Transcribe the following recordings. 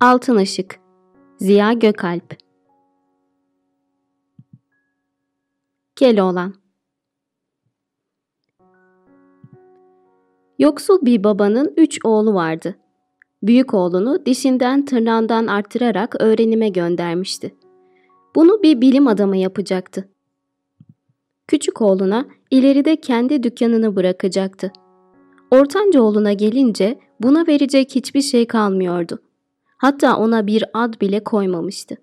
Altın Işık Ziya Gökalp Keloğlan Yoksul bir babanın üç oğlu vardı. Büyük oğlunu dişinden tırnağından arttırarak öğrenime göndermişti. Bunu bir bilim adamı yapacaktı. Küçük oğluna ileride kendi dükkanını bırakacaktı. Ortanca oğluna gelince buna verecek hiçbir şey kalmıyordu. Hatta ona bir ad bile koymamıştı.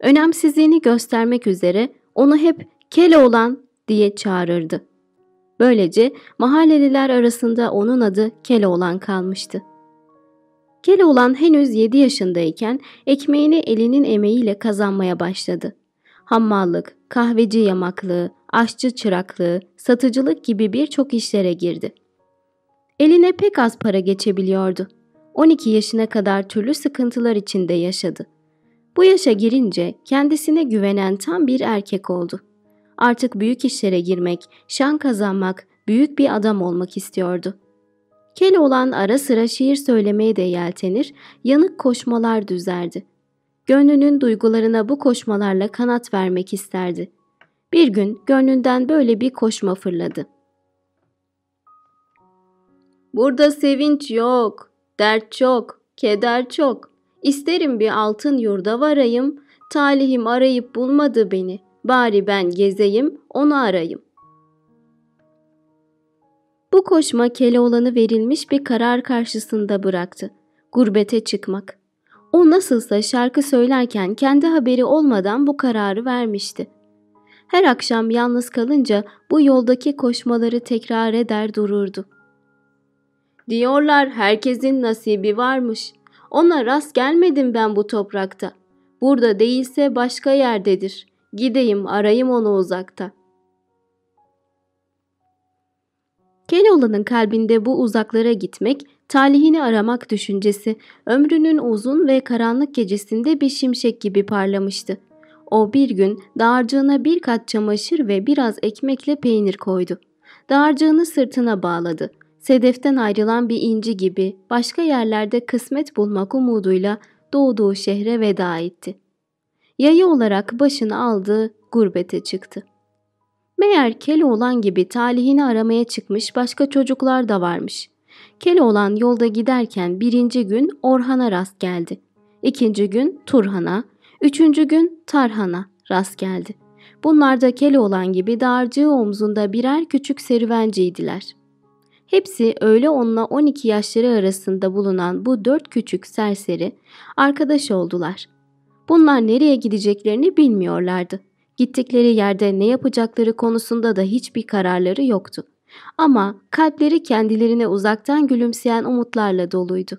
Önemsizliğini göstermek üzere onu hep Keloğlan diye çağırırdı. Böylece mahalleliler arasında onun adı Keloğlan kalmıştı. Keloğlan henüz 7 yaşındayken ekmeğini elinin emeğiyle kazanmaya başladı. Hammallık, kahveci yamaklığı, aşçı çıraklığı, satıcılık gibi birçok işlere girdi. Eline pek az para geçebiliyordu. 12 yaşına kadar türlü sıkıntılar içinde yaşadı. Bu yaşa girince kendisine güvenen tam bir erkek oldu. Artık büyük işlere girmek, şan kazanmak, büyük bir adam olmak istiyordu. Keloğlan ara sıra şiir söylemeye de yeltenir, yanık koşmalar düzerdi. Gönlünün duygularına bu koşmalarla kanat vermek isterdi. Bir gün gönlünden böyle bir koşma fırladı. Burada sevinç yok, dert çok, keder çok. İsterim bir altın yurda varayım, talihim arayıp bulmadı beni. Bari ben gezeyim, onu arayım. Bu koşma Keloğlan'ı verilmiş bir karar karşısında bıraktı. Gurbete çıkmak. O nasılsa şarkı söylerken kendi haberi olmadan bu kararı vermişti. Her akşam yalnız kalınca bu yoldaki koşmaları tekrar eder dururdu. Diyorlar herkesin nasibi varmış. Ona rast gelmedim ben bu toprakta. Burada değilse başka yerdedir. Gideyim arayayım onu uzakta. Keloğlan'ın kalbinde bu uzaklara gitmek, talihini aramak düşüncesi ömrünün uzun ve karanlık gecesinde bir şimşek gibi parlamıştı. O bir gün dağarcığına bir kat çamaşır ve biraz ekmekle peynir koydu. Dağarcığını sırtına bağladı. Sedeften ayrılan bir inci gibi başka yerlerde kısmet bulmak umuduyla doğduğu şehre veda etti. Yayı olarak başını aldı, gurbete çıktı. Meğer Keloğlan gibi talihini aramaya çıkmış başka çocuklar da varmış. Keloğlan yolda giderken birinci gün Orhan'a rast geldi. İkinci gün Turhan'a, üçüncü gün Tarhan'a rast geldi. Bunlar da Keloğlan gibi dağarcığı omzunda birer küçük serüvenciydiler. Hepsi öyle onunla 12 yaşları arasında bulunan bu dört küçük serseri arkadaş oldular. Bunlar nereye gideceklerini bilmiyorlardı. Gittikleri yerde ne yapacakları konusunda da hiçbir kararları yoktu. Ama kalpleri kendilerine uzaktan gülümseyen umutlarla doluydu.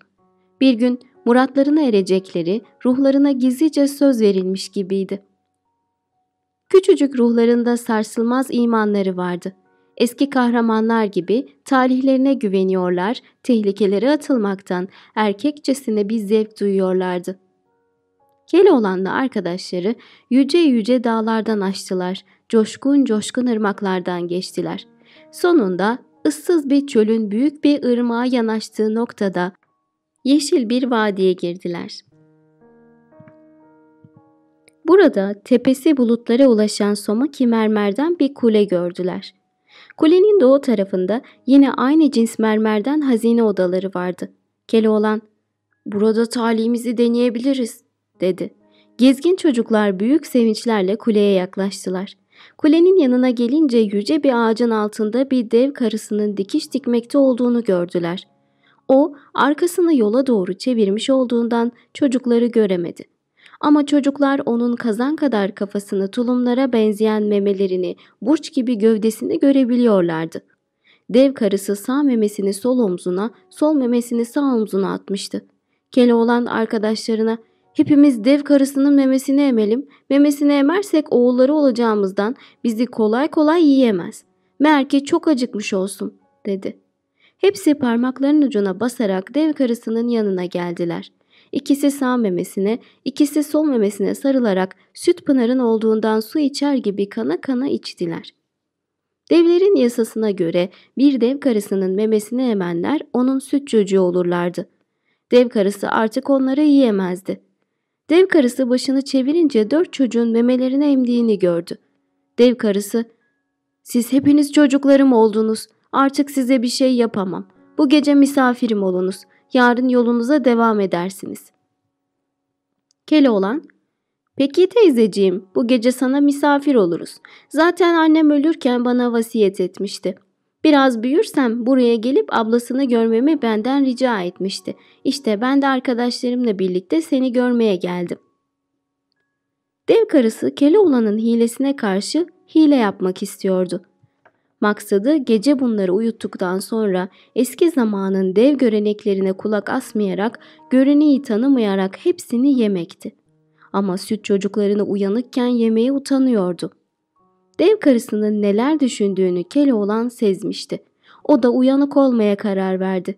Bir gün muratlarına erecekleri ruhlarına gizlice söz verilmiş gibiydi. Küçücük ruhlarında sarsılmaz imanları vardı. Eski kahramanlar gibi talihlerine güveniyorlar, tehlikelere atılmaktan erkekçesine bir zevk duyuyorlardı. Keloğlan'la arkadaşları yüce yüce dağlardan açtılar, coşkun coşkun ırmaklardan geçtiler. Sonunda ıssız bir çölün büyük bir ırmağa yanaştığı noktada yeşil bir vadiye girdiler. Burada tepesi bulutlara ulaşan Somaki mermerden bir kule gördüler. Kulenin doğu tarafında yine aynı cins mermerden hazine odaları vardı. Keloğlan, ''Burada talihimizi deneyebiliriz.'' dedi. Gezgin çocuklar büyük sevinçlerle kuleye yaklaştılar. Kulenin yanına gelince yüce bir ağacın altında bir dev karısının dikiş dikmekte olduğunu gördüler. O arkasını yola doğru çevirmiş olduğundan çocukları göremedi. Ama çocuklar onun kazan kadar kafasını tulumlara benzeyen memelerini, burç gibi gövdesini görebiliyorlardı. Dev karısı sağ memesini sol omzuna, sol memesini sağ omzuna atmıştı. Keloğlan arkadaşlarına Hepimiz dev karısının memesini emelim. Memesini emersek oğulları olacağımızdan bizi kolay kolay yiyemez. Meğer ki çok acıkmış olsun dedi. Hepsi parmaklarının ucuna basarak dev karısının yanına geldiler. İkisi sağ memesine, ikisi sol memesine sarılarak süt pınarın olduğundan su içer gibi kana kana içtiler. Devlerin yasasına göre bir dev karısının memesini emenler onun süt çocuğu olurlardı. Dev karısı artık onları yiyemezdi. Dev karısı başını çevirince dört çocuğun memelerini emdiğini gördü. Dev karısı, ''Siz hepiniz çocuklarım oldunuz. Artık size bir şey yapamam. Bu gece misafirim olunuz. Yarın yolunuza devam edersiniz.'' Keloğlan, ''Peki teyzeciğim, bu gece sana misafir oluruz. Zaten annem ölürken bana vasiyet etmişti. Biraz büyürsem buraya gelip ablasını görmemi benden rica etmişti. İşte ben de arkadaşlarımla birlikte seni görmeye geldim. Dev karısı Keloğlan'ın hilesine karşı hile yapmak istiyordu. Maksadı gece bunları uyuttuktan sonra eski zamanın dev göreneklerine kulak asmayarak, göreneği tanımayarak hepsini yemekti. Ama süt çocuklarını uyanıkken yemeye utanıyordu. Dev karısının neler düşündüğünü Keloğlan sezmişti. O da uyanık olmaya karar verdi.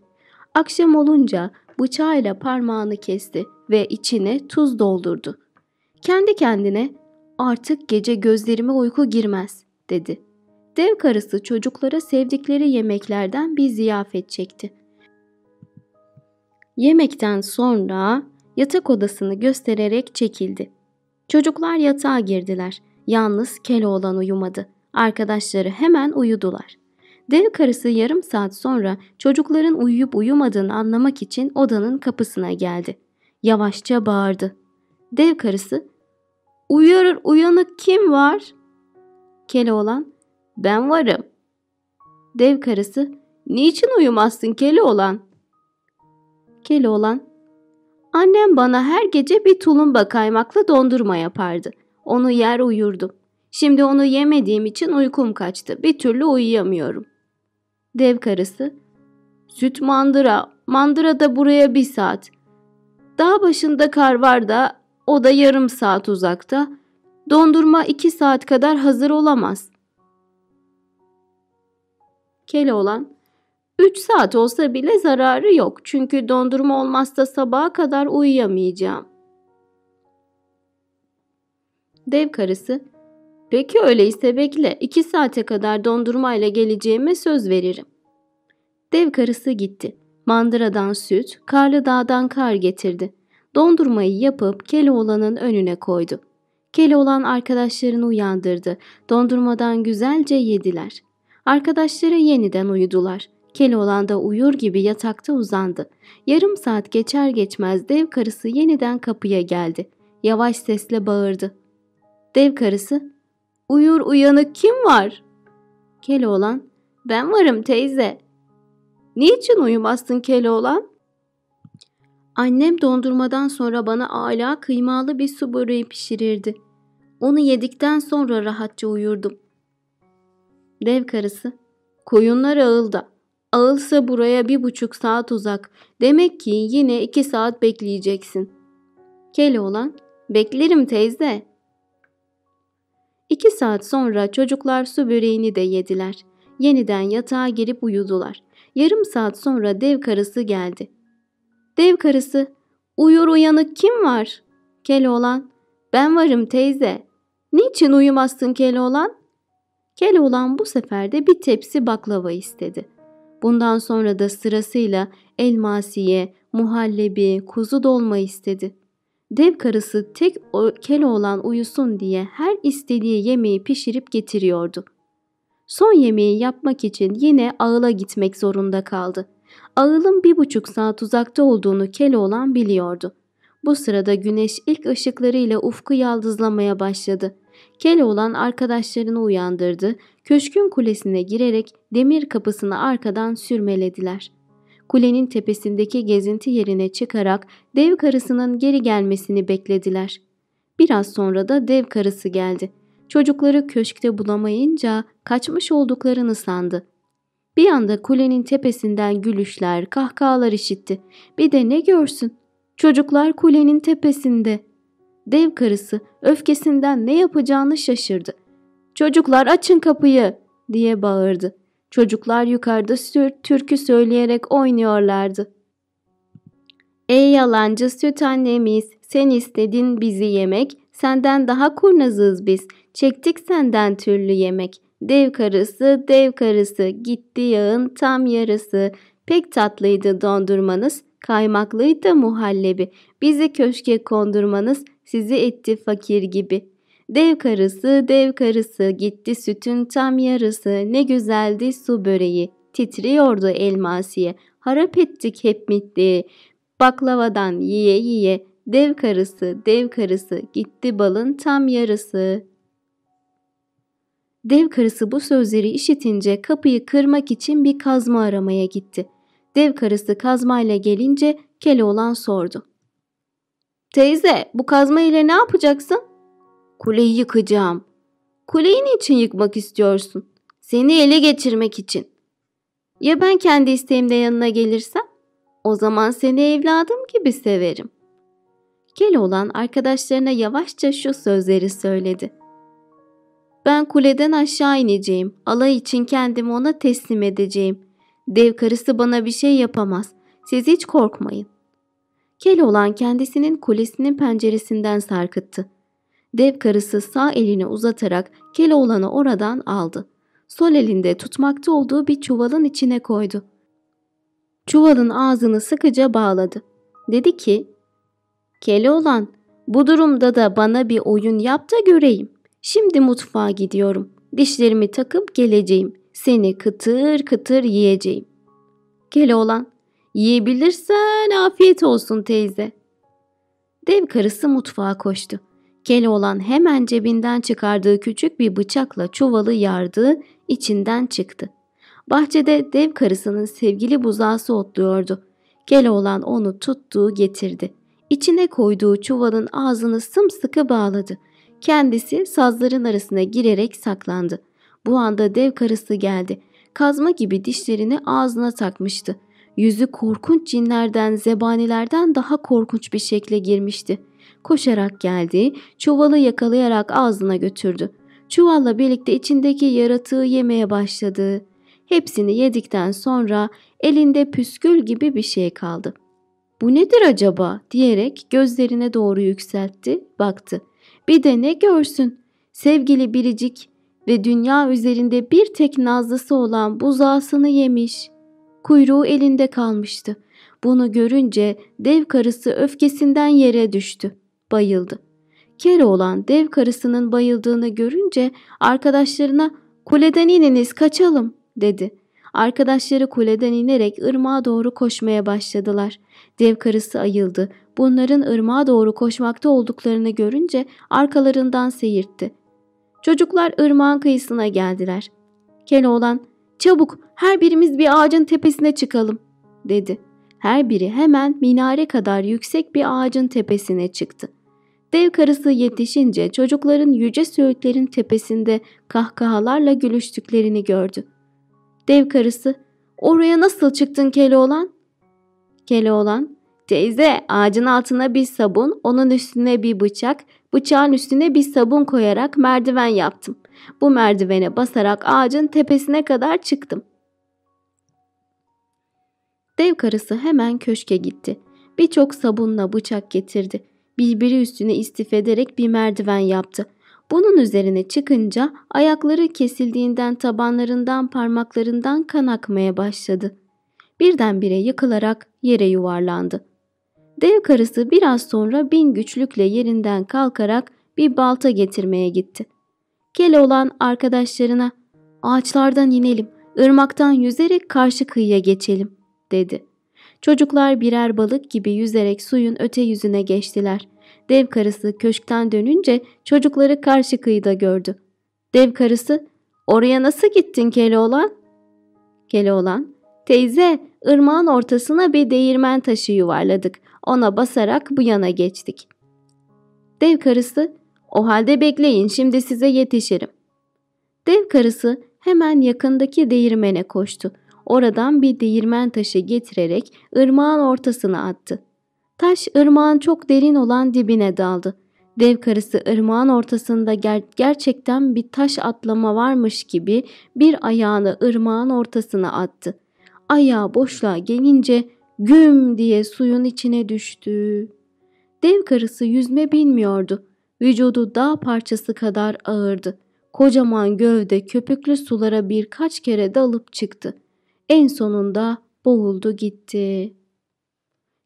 Akşam olunca bıçağıyla parmağını kesti ve içine tuz doldurdu. Kendi kendine artık gece gözlerime uyku girmez dedi. Dev karısı çocuklara sevdikleri yemeklerden bir ziyafet çekti. Yemekten sonra yatak odasını göstererek çekildi. Çocuklar yatağa girdiler. Yalnız Keloğlan uyumadı. Arkadaşları hemen uyudular. Dev karısı yarım saat sonra çocukların uyuyup uyumadığını anlamak için odanın kapısına geldi. Yavaşça bağırdı. Dev karısı, ''Uyarır uyanık kim var?'' Keloğlan, ''Ben varım.'' Dev karısı, ''Niçin uyumazsın Keloğlan?'' Keloğlan, ''Annem bana her gece bir tulumba kaymakla dondurma yapardı. Onu yer uyurdum. Şimdi onu yemediğim için uykum kaçtı. Bir türlü uyuyamıyorum. Dev karısı. Süt mandıra. Mandıra da buraya bir saat. Dağ başında kar var da o da yarım saat uzakta. Dondurma iki saat kadar hazır olamaz. Keloğlan, üç saat olsa bile zararı yok çünkü dondurma olmazsa sabaha kadar uyuyamayacağım. Dev karısı, peki öyleyse bekle iki saate kadar dondurmayla geleceğime söz veririm. Dev karısı gitti. Mandıradan süt, karlı dağdan kar getirdi. Dondurmayı yapıp Keloğlan'ın önüne koydu. Keloğlan arkadaşlarını uyandırdı. Dondurmadan güzelce yediler. Arkadaşları yeniden uyudular. Keloğlan da uyur gibi yatakta uzandı. Yarım saat geçer geçmez dev karısı yeniden kapıya geldi. Yavaş sesle bağırdı. Dev karısı, uyur uyanık kim var? Keloğlan, ben varım teyze. Niçin uyumazsın Keloğlan? Annem dondurmadan sonra bana âlâ kıymalı bir su böreği pişirirdi. Onu yedikten sonra rahatça uyurdum. Dev karısı, koyunlar ağılda. Ağılsa buraya bir buçuk saat uzak. Demek ki yine iki saat bekleyeceksin. Keloğlan, beklerim teyze. İki saat sonra çocuklar su böreğini de yediler. Yeniden yatağa girip uyudular. Yarım saat sonra dev karısı geldi. Dev karısı, uyur uyanık kim var? Keloğlan, ben varım teyze. Niçin uyumazsın Keloğlan? Keloğlan bu sefer de bir tepsi baklava istedi. Bundan sonra da sırasıyla elmasiye, muhallebi, kuzu dolma istedi. Dev karısı tek Keloğlan uyusun diye her istediği yemeği pişirip getiriyordu. Son yemeği yapmak için yine ağıla gitmek zorunda kaldı. Ağılın bir buçuk saat uzakta olduğunu Keloğlan biliyordu. Bu sırada güneş ilk ışıklarıyla ufku yaldızlamaya başladı. Keloğlan arkadaşlarını uyandırdı, köşkün kulesine girerek demir kapısını arkadan sürmelediler kulenin tepesindeki gezinti yerine çıkarak dev karısının geri gelmesini beklediler. Biraz sonra da dev karısı geldi. Çocukları köşkte bulamayınca kaçmış olduklarını sandı. Bir anda kulenin tepesinden gülüşler, kahkahalar işitti. Bir de ne görsün? Çocuklar kulenin tepesinde. Dev karısı öfkesinden ne yapacağını şaşırdı. Çocuklar açın kapıyı diye bağırdı. Çocuklar yukarıda türkü söyleyerek oynuyorlardı. Ey yalancı süt annemiz, sen istedin bizi yemek, senden daha kurnazız biz, çektik senden türlü yemek. Dev karısı, dev karısı, gitti yağın tam yarısı, pek tatlıydı dondurmanız, Kaymaklıydı muhallebi. Bizi köşke kondurmanız sizi etti fakir gibi. Dev karısı, dev karısı, gitti sütün tam yarısı, ne güzeldi su böreği, titriyordu elmasiye, harap ettik hep mitli, baklavadan yiye yiye, dev karısı, dev karısı, gitti balın tam yarısı. Dev karısı bu sözleri işitince kapıyı kırmak için bir kazma aramaya gitti. Dev karısı kazmayla gelince Keloğlan sordu. Teyze bu kazma ile ne yapacaksın? Kuleyi yıkacağım. Kuleyi niçin yıkmak istiyorsun? Seni ele geçirmek için. Ya ben kendi isteğimle yanına gelirsem? O zaman seni evladım gibi severim. Keloğlan arkadaşlarına yavaşça şu sözleri söyledi. Ben kuleden aşağı ineceğim. Alay için kendimi ona teslim edeceğim. Dev karısı bana bir şey yapamaz. Siz hiç korkmayın. Keloğlan kendisinin kulesinin penceresinden sarkıttı. Dev karısı sağ elini uzatarak Keloğlan'ı oradan aldı. Sol elinde tutmakta olduğu bir çuvalın içine koydu. Çuvalın ağzını sıkıca bağladı. Dedi ki, Keloğlan, bu durumda da bana bir oyun yap da göreyim. Şimdi mutfağa gidiyorum. Dişlerimi takıp geleceğim. Seni kıtır kıtır yiyeceğim. Keloğlan, yiyebilirsen afiyet olsun teyze. Dev karısı mutfağa koştu. Keloğlan hemen cebinden çıkardığı küçük bir bıçakla çuvalı yardı, içinden çıktı. Bahçede dev karısının sevgili buzağısı otluyordu. Keloğlan onu tuttuğu getirdi. İçine koyduğu çuvalın ağzını sımsıkı bağladı. Kendisi sazların arasına girerek saklandı. Bu anda dev karısı geldi. Kazma gibi dişlerini ağzına takmıştı. Yüzü korkunç cinlerden, zebanilerden daha korkunç bir şekle girmişti. Koşarak geldi, çuvalı yakalayarak ağzına götürdü. Çuvalla birlikte içindeki yaratığı yemeye başladı. Hepsini yedikten sonra elinde püskül gibi bir şey kaldı. Bu nedir acaba diyerek gözlerine doğru yükseltti, baktı. Bir de ne görsün? Sevgili biricik ve dünya üzerinde bir tek nazlısı olan buzağısını yemiş. Kuyruğu elinde kalmıştı. Bunu görünce dev karısı öfkesinden yere düştü. Bayıldı. Keloğlan dev karısının bayıldığını görünce arkadaşlarına kuleden ininiz kaçalım dedi. Arkadaşları kuleden inerek ırmağa doğru koşmaya başladılar. Dev karısı ayıldı. Bunların ırmağa doğru koşmakta olduklarını görünce arkalarından seyirtti. Çocuklar ırmağın kıyısına geldiler. Keloğlan, çabuk her birimiz bir ağacın tepesine çıkalım dedi. Her biri hemen minare kadar yüksek bir ağacın tepesine çıktı. Dev karısı yetişince çocukların yüce söğütlerin tepesinde kahkahalarla gülüştüklerini gördü. Dev karısı, oraya nasıl çıktın Keloğlan? Keloğlan, teyze ağacın altına bir sabun, onun üstüne bir bıçak, bıçağın üstüne bir sabun koyarak merdiven yaptım. Bu merdivene basarak ağacın tepesine kadar çıktım. Dev karısı hemen köşke gitti. Birçok sabunla bıçak getirdi. Birbiri üstüne istif ederek bir merdiven yaptı. Bunun üzerine çıkınca ayakları kesildiğinden tabanlarından parmaklarından kan akmaya başladı. Birdenbire yıkılarak yere yuvarlandı. Dev karısı biraz sonra bin güçlükle yerinden kalkarak bir balta getirmeye gitti. Keloğlan arkadaşlarına ağaçlardan inelim, ırmaktan yüzerek karşı kıyıya geçelim dedi. Çocuklar birer balık gibi yüzerek suyun öte yüzüne geçtiler. Dev karısı köşkten dönünce çocukları karşı kıyıda gördü. Dev karısı, oraya nasıl gittin Keloğlan? Keloğlan, teyze ırmağın ortasına bir değirmen taşı yuvarladık. Ona basarak bu yana geçtik. Dev karısı, o halde bekleyin şimdi size yetişirim. Dev karısı hemen yakındaki değirmene koştu. Oradan bir değirmen taşı getirerek ırmağın ortasına attı. Taş ırmağın çok derin olan dibine daldı. Dev karısı ırmağın ortasında ger gerçekten bir taş atlama varmış gibi bir ayağını ırmağın ortasına attı. Ayağı boşluğa gelince güm diye suyun içine düştü. Dev karısı yüzme bilmiyordu. Vücudu dağ parçası kadar ağırdı. Kocaman gövde köpüklü sulara birkaç kere dalıp çıktı. En sonunda boğuldu gitti.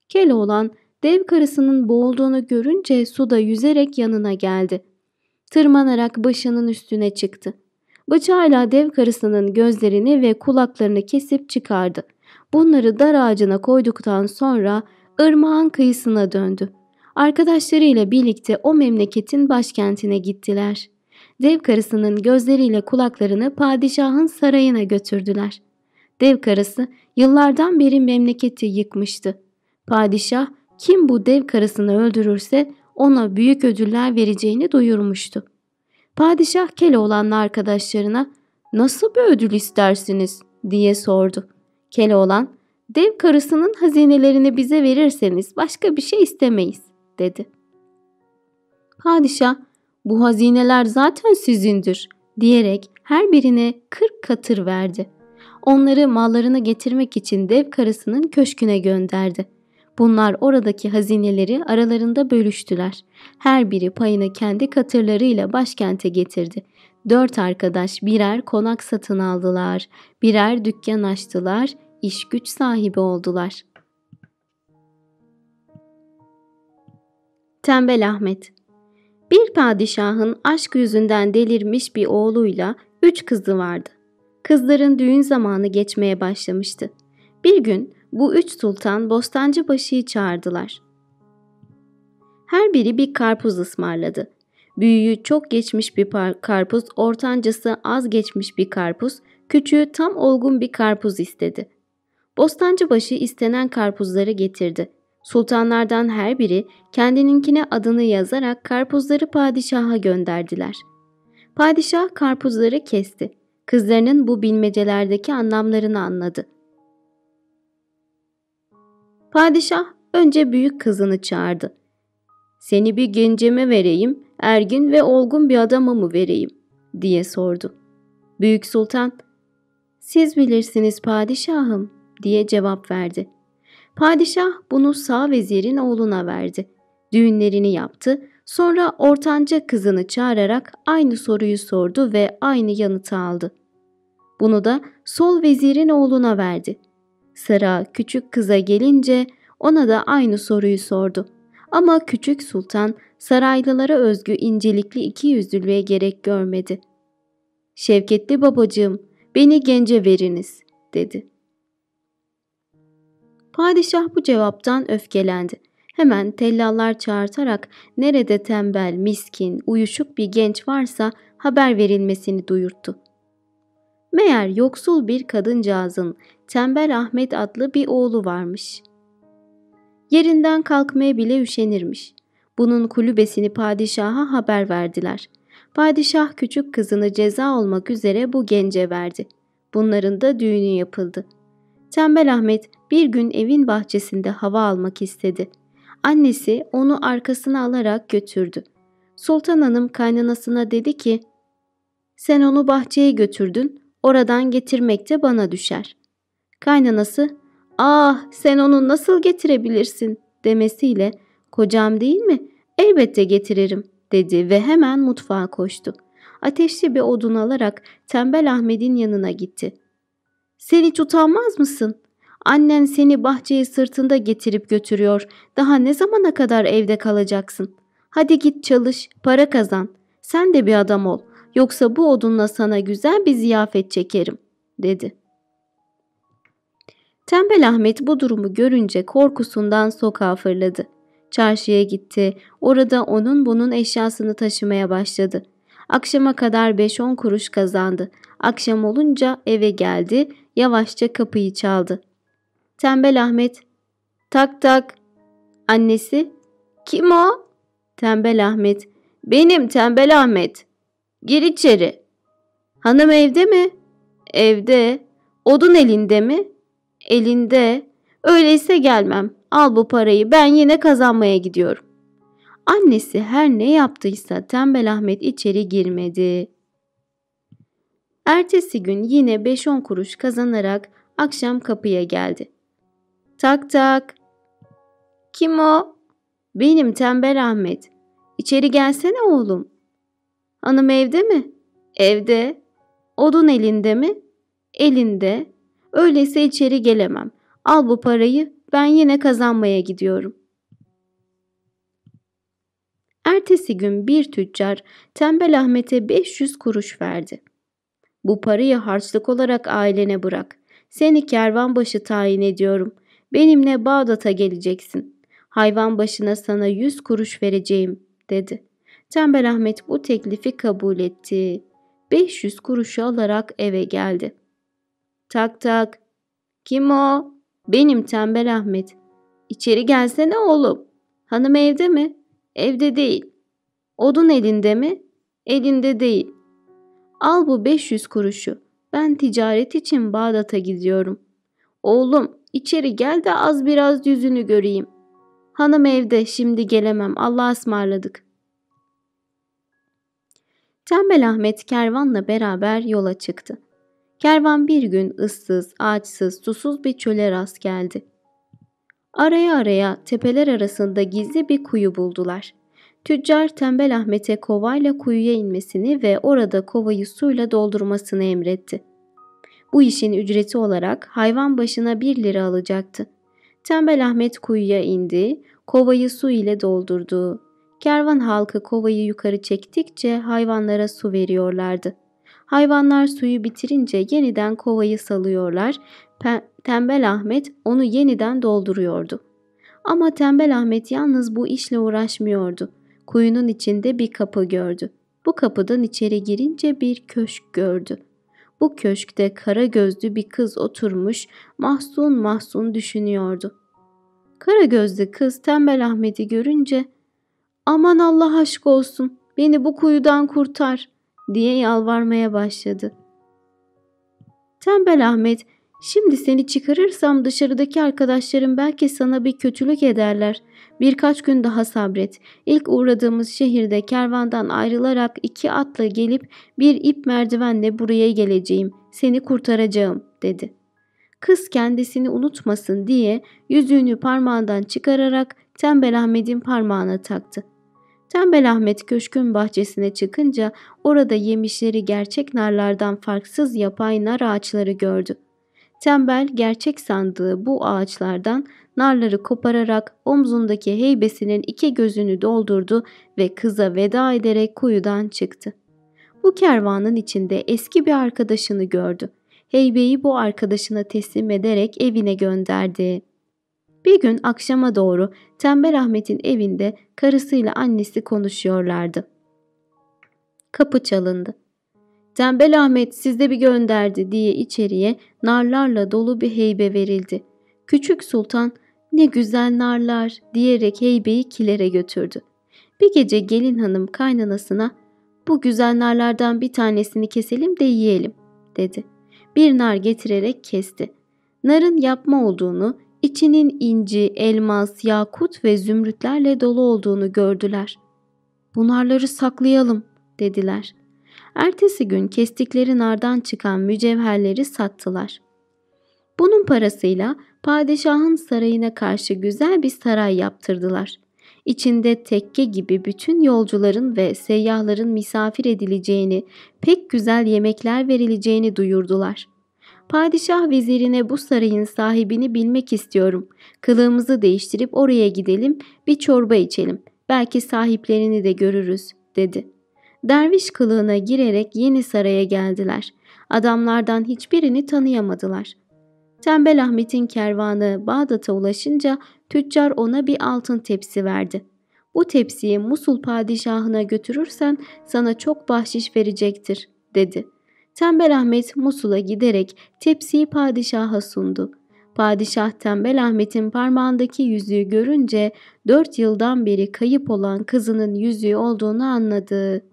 Keloğlan dev karısının boğulduğunu görünce suda yüzerek yanına geldi. Tırmanarak başının üstüne çıktı. Bıçağıyla dev karısının gözlerini ve kulaklarını kesip çıkardı. Bunları dar ağacına koyduktan sonra ırmağın kıyısına döndü. Arkadaşlarıyla birlikte o memleketin başkentine gittiler. Dev karısının gözleriyle kulaklarını padişahın sarayına götürdüler. Dev karısı yıllardan beri memleketi yıkmıştı. Padişah kim bu dev karısını öldürürse ona büyük ödüller vereceğini duyurmuştu. Padişah Keloğlan'la arkadaşlarına nasıl bir ödül istersiniz diye sordu. Keloğlan dev karısının hazinelerini bize verirseniz başka bir şey istemeyiz dedi. Padişah bu hazineler zaten sizindir diyerek her birine kırk katır verdi. Onları mallarını getirmek için dev karısının köşküne gönderdi. Bunlar oradaki hazineleri aralarında bölüştüler. Her biri payını kendi katırlarıyla başkente getirdi. Dört arkadaş birer konak satın aldılar. Birer dükkan açtılar. iş güç sahibi oldular. Tembel Ahmet Bir padişahın aşk yüzünden delirmiş bir oğluyla üç kızı vardı. Kızların düğün zamanı geçmeye başlamıştı. Bir gün bu üç sultan Bostancıbaşı'yı çağırdılar. Her biri bir karpuz ısmarladı. Büyüğü çok geçmiş bir karpuz, ortancası az geçmiş bir karpuz, küçüğü tam olgun bir karpuz istedi. Bostancıbaşı istenen karpuzları getirdi. Sultanlardan her biri kendininkine adını yazarak karpuzları padişaha gönderdiler. Padişah karpuzları kesti. Kızlarının bu bilmecelerdeki anlamlarını anladı. Padişah önce büyük kızını çağırdı. Seni bir genceme vereyim, ergin ve olgun bir adama mı vereyim? diye sordu. Büyük sultan, siz bilirsiniz padişahım diye cevap verdi. Padişah bunu sağ vezirin oğluna verdi. Düğünlerini yaptı, sonra ortanca kızını çağırarak aynı soruyu sordu ve aynı yanıtı aldı. Bunu da sol vezirin oğluna verdi. Sıra küçük kıza gelince ona da aynı soruyu sordu. Ama küçük sultan saraylılara özgü incelikli iki yüzlülüğe gerek görmedi. Şevketli babacığım beni gence veriniz dedi. Padişah bu cevaptan öfkelendi. Hemen tellallar çağırtarak nerede tembel, miskin, uyuşuk bir genç varsa haber verilmesini duyurttu. Meğer yoksul bir kadıncağızın Tembel Ahmet adlı bir oğlu varmış. Yerinden kalkmaya bile üşenirmiş. Bunun kulübesini padişaha haber verdiler. Padişah küçük kızını ceza olmak üzere bu gence verdi. Bunların da düğünü yapıldı. Tembel Ahmet bir gün evin bahçesinde hava almak istedi. Annesi onu arkasına alarak götürdü. Sultan Hanım kaynanasına dedi ki, ''Sen onu bahçeye götürdün, oradan getirmek de bana düşer. Kaynanası ah sen onu nasıl getirebilirsin demesiyle kocam değil mi? Elbette getiririm dedi ve hemen mutfağa koştu. Ateşli bir odun alarak tembel Ahmet'in yanına gitti. Sen hiç utanmaz mısın? Annen seni bahçeye sırtında getirip götürüyor. Daha ne zamana kadar evde kalacaksın? Hadi git çalış, para kazan. Sen de bir adam ol. Yoksa bu odunla sana güzel bir ziyafet çekerim, dedi. Tembel Ahmet bu durumu görünce korkusundan sokağa fırladı. Çarşıya gitti. Orada onun bunun eşyasını taşımaya başladı. Akşama kadar 5-10 kuruş kazandı. Akşam olunca eve geldi. Yavaşça kapıyı çaldı. Tembel Ahmet. Tak tak. Annesi. Kim o? Tembel Ahmet. Benim Tembel Ahmet. Gir içeri. Hanım evde mi? Evde. Odun elinde mi? Elinde. Öyleyse gelmem. Al bu parayı ben yine kazanmaya gidiyorum. Annesi her ne yaptıysa Tembel Ahmet içeri girmedi. Ertesi gün yine 5-10 kuruş kazanarak akşam kapıya geldi. Tak tak. Kim o? Benim Tembel Ahmet. İçeri gelsene oğlum. Hanım evde mi? Evde. Odun elinde mi? Elinde. Öyleyse içeri gelemem. Al bu parayı Ben yine kazanmaya gidiyorum. Ertesi gün bir tüccar Tembel Ahmet'e 500 kuruş verdi. Bu parayı harçlık olarak ailene bırak. Seni kervan başı tayin ediyorum. Benimle Bağdat'a geleceksin. Hayvan başına sana 100 kuruş vereceğim, dedi. Tembel Ahmet bu teklifi kabul etti. 500 kuruşu alarak eve geldi. Tak tak. Kim o? Benim Tembel Ahmet. İçeri gelsene oğlum. Hanım evde mi? Evde değil. Odun elinde mi? Elinde değil. Al bu 500 kuruşu. Ben ticaret için Bağdat'a gidiyorum. Oğlum içeri gel de az biraz yüzünü göreyim. Hanım evde şimdi gelemem Allah'a ısmarladık. Tembel Ahmet kervanla beraber yola çıktı. Kervan bir gün ıssız, ağaçsız, susuz bir çöle rast geldi. Araya araya tepeler arasında gizli bir kuyu buldular. Tüccar Tembel Ahmet'e kovayla kuyuya inmesini ve orada kovayı suyla doldurmasını emretti. Bu işin ücreti olarak hayvan başına bir lira alacaktı. Tembel Ahmet kuyuya indi, kovayı su ile doldurdu. Kervan halkı kovayı yukarı çektikçe hayvanlara su veriyorlardı. Hayvanlar suyu bitirince yeniden kovayı salıyorlar. Pe Tembel Ahmet onu yeniden dolduruyordu. Ama Tembel Ahmet yalnız bu işle uğraşmıyordu. Kuyunun içinde bir kapı gördü. Bu kapıdan içeri girince bir köşk gördü. Bu köşkte kara gözlü bir kız oturmuş mahzun mahzun düşünüyordu. Kara gözlü kız Tembel Ahmet'i görünce ''Aman Allah aşk olsun beni bu kuyudan kurtar.'' diye yalvarmaya başladı. Tembel Ahmet Şimdi seni çıkarırsam dışarıdaki arkadaşlarım belki sana bir kötülük ederler. Birkaç gün daha sabret. İlk uğradığımız şehirde kervandan ayrılarak iki atla gelip bir ip merdivenle buraya geleceğim. Seni kurtaracağım dedi. Kız kendisini unutmasın diye yüzüğünü parmağından çıkararak Tembel Ahmet'in parmağına taktı. Tembel Ahmet köşkün bahçesine çıkınca orada yemişleri gerçek narlardan farksız yapay nar ağaçları gördü. Tembel gerçek sandığı bu ağaçlardan narları kopararak omzundaki heybesinin iki gözünü doldurdu ve kıza veda ederek kuyudan çıktı. Bu kervanın içinde eski bir arkadaşını gördü. Heybeyi bu arkadaşına teslim ederek evine gönderdi. Bir gün akşama doğru Tembel Ahmet'in evinde karısıyla annesi konuşuyorlardı. Kapı çalındı. Tembel Ahmet sizde bir gönderdi diye içeriye narlarla dolu bir heybe verildi. Küçük sultan ne güzel narlar diyerek heybeyi kilere götürdü. Bir gece gelin hanım kaynanasına bu güzel narlardan bir tanesini keselim de yiyelim dedi. Bir nar getirerek kesti. Narın yapma olduğunu, içinin inci, elmas, yakut ve zümrütlerle dolu olduğunu gördüler. Bu narları saklayalım dediler. Ertesi gün kestikleri nardan çıkan mücevherleri sattılar. Bunun parasıyla padişahın sarayına karşı güzel bir saray yaptırdılar. İçinde tekke gibi bütün yolcuların ve seyyahların misafir edileceğini, pek güzel yemekler verileceğini duyurdular. Padişah vezirine bu sarayın sahibini bilmek istiyorum. Kılığımızı değiştirip oraya gidelim, bir çorba içelim. Belki sahiplerini de görürüz, dedi.'' Derviş kılığına girerek yeni saraya geldiler. Adamlardan hiçbirini tanıyamadılar. Tembel Ahmet'in kervanı Bağdat'a ulaşınca tüccar ona bir altın tepsi verdi. Bu tepsiyi Musul padişahına götürürsen sana çok bahşiş verecektir, dedi. Tembel Ahmet Musul'a giderek tepsiyi padişaha sundu. Padişah Tembel Ahmet'in parmağındaki yüzüğü görünce dört yıldan beri kayıp olan kızının yüzüğü olduğunu anladı.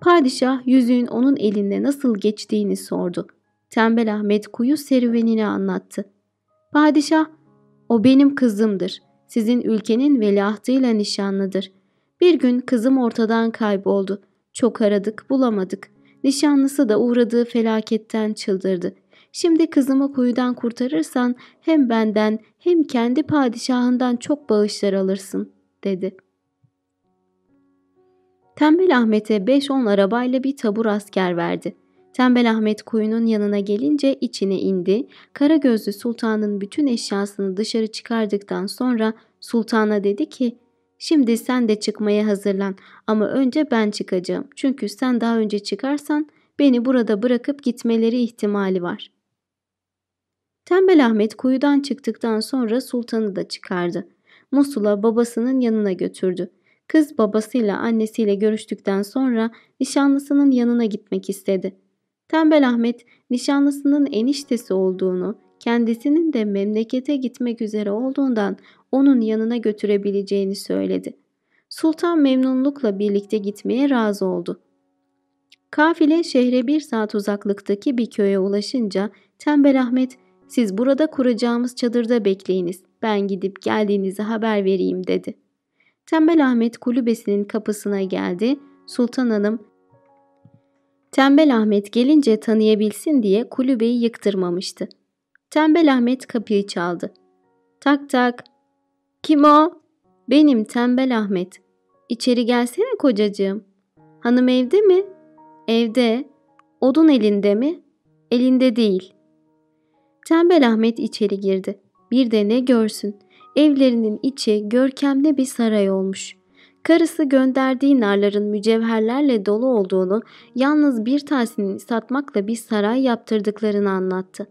Padişah yüzüğün onun elinde nasıl geçtiğini sordu. Tembel Ahmet kuyu serüvenini anlattı. Padişah, o benim kızımdır. Sizin ülkenin veliahtıyla nişanlıdır. Bir gün kızım ortadan kayboldu. Çok aradık, bulamadık. Nişanlısı da uğradığı felaketten çıldırdı. Şimdi kızımı kuyudan kurtarırsan hem benden hem kendi padişahından çok bağışlar alırsın, dedi.'' Tembel Ahmet'e 5-10 arabayla bir tabur asker verdi. Tembel Ahmet kuyunun yanına gelince içine indi. Kara gözlü sultanın bütün eşyasını dışarı çıkardıktan sonra sultana dedi ki Şimdi sen de çıkmaya hazırlan ama önce ben çıkacağım. Çünkü sen daha önce çıkarsan beni burada bırakıp gitmeleri ihtimali var. Tembel Ahmet kuyudan çıktıktan sonra sultanı da çıkardı. Musul'a babasının yanına götürdü. Kız babasıyla annesiyle görüştükten sonra nişanlısının yanına gitmek istedi. Tembel Ahmet nişanlısının eniştesi olduğunu, kendisinin de memlekete gitmek üzere olduğundan onun yanına götürebileceğini söyledi. Sultan memnunlukla birlikte gitmeye razı oldu. Kafile şehre bir saat uzaklıktaki bir köye ulaşınca Tembel Ahmet siz burada kuracağımız çadırda bekleyiniz. Ben gidip geldiğinizi haber vereyim dedi. Tembel Ahmet kulübesinin kapısına geldi. Sultan Hanım Tembel Ahmet gelince tanıyabilsin diye kulübeyi yıktırmamıştı. Tembel Ahmet kapıyı çaldı. Tak tak. Kim o? Benim Tembel Ahmet. İçeri gelsene kocacığım. Hanım evde mi? Evde. Odun elinde mi? Elinde değil. Tembel Ahmet içeri girdi. Bir de ne görsün. Evlerinin içi görkemli bir saray olmuş. Karısı gönderdiği narların mücevherlerle dolu olduğunu, yalnız bir tanesini satmakla bir saray yaptırdıklarını anlattı.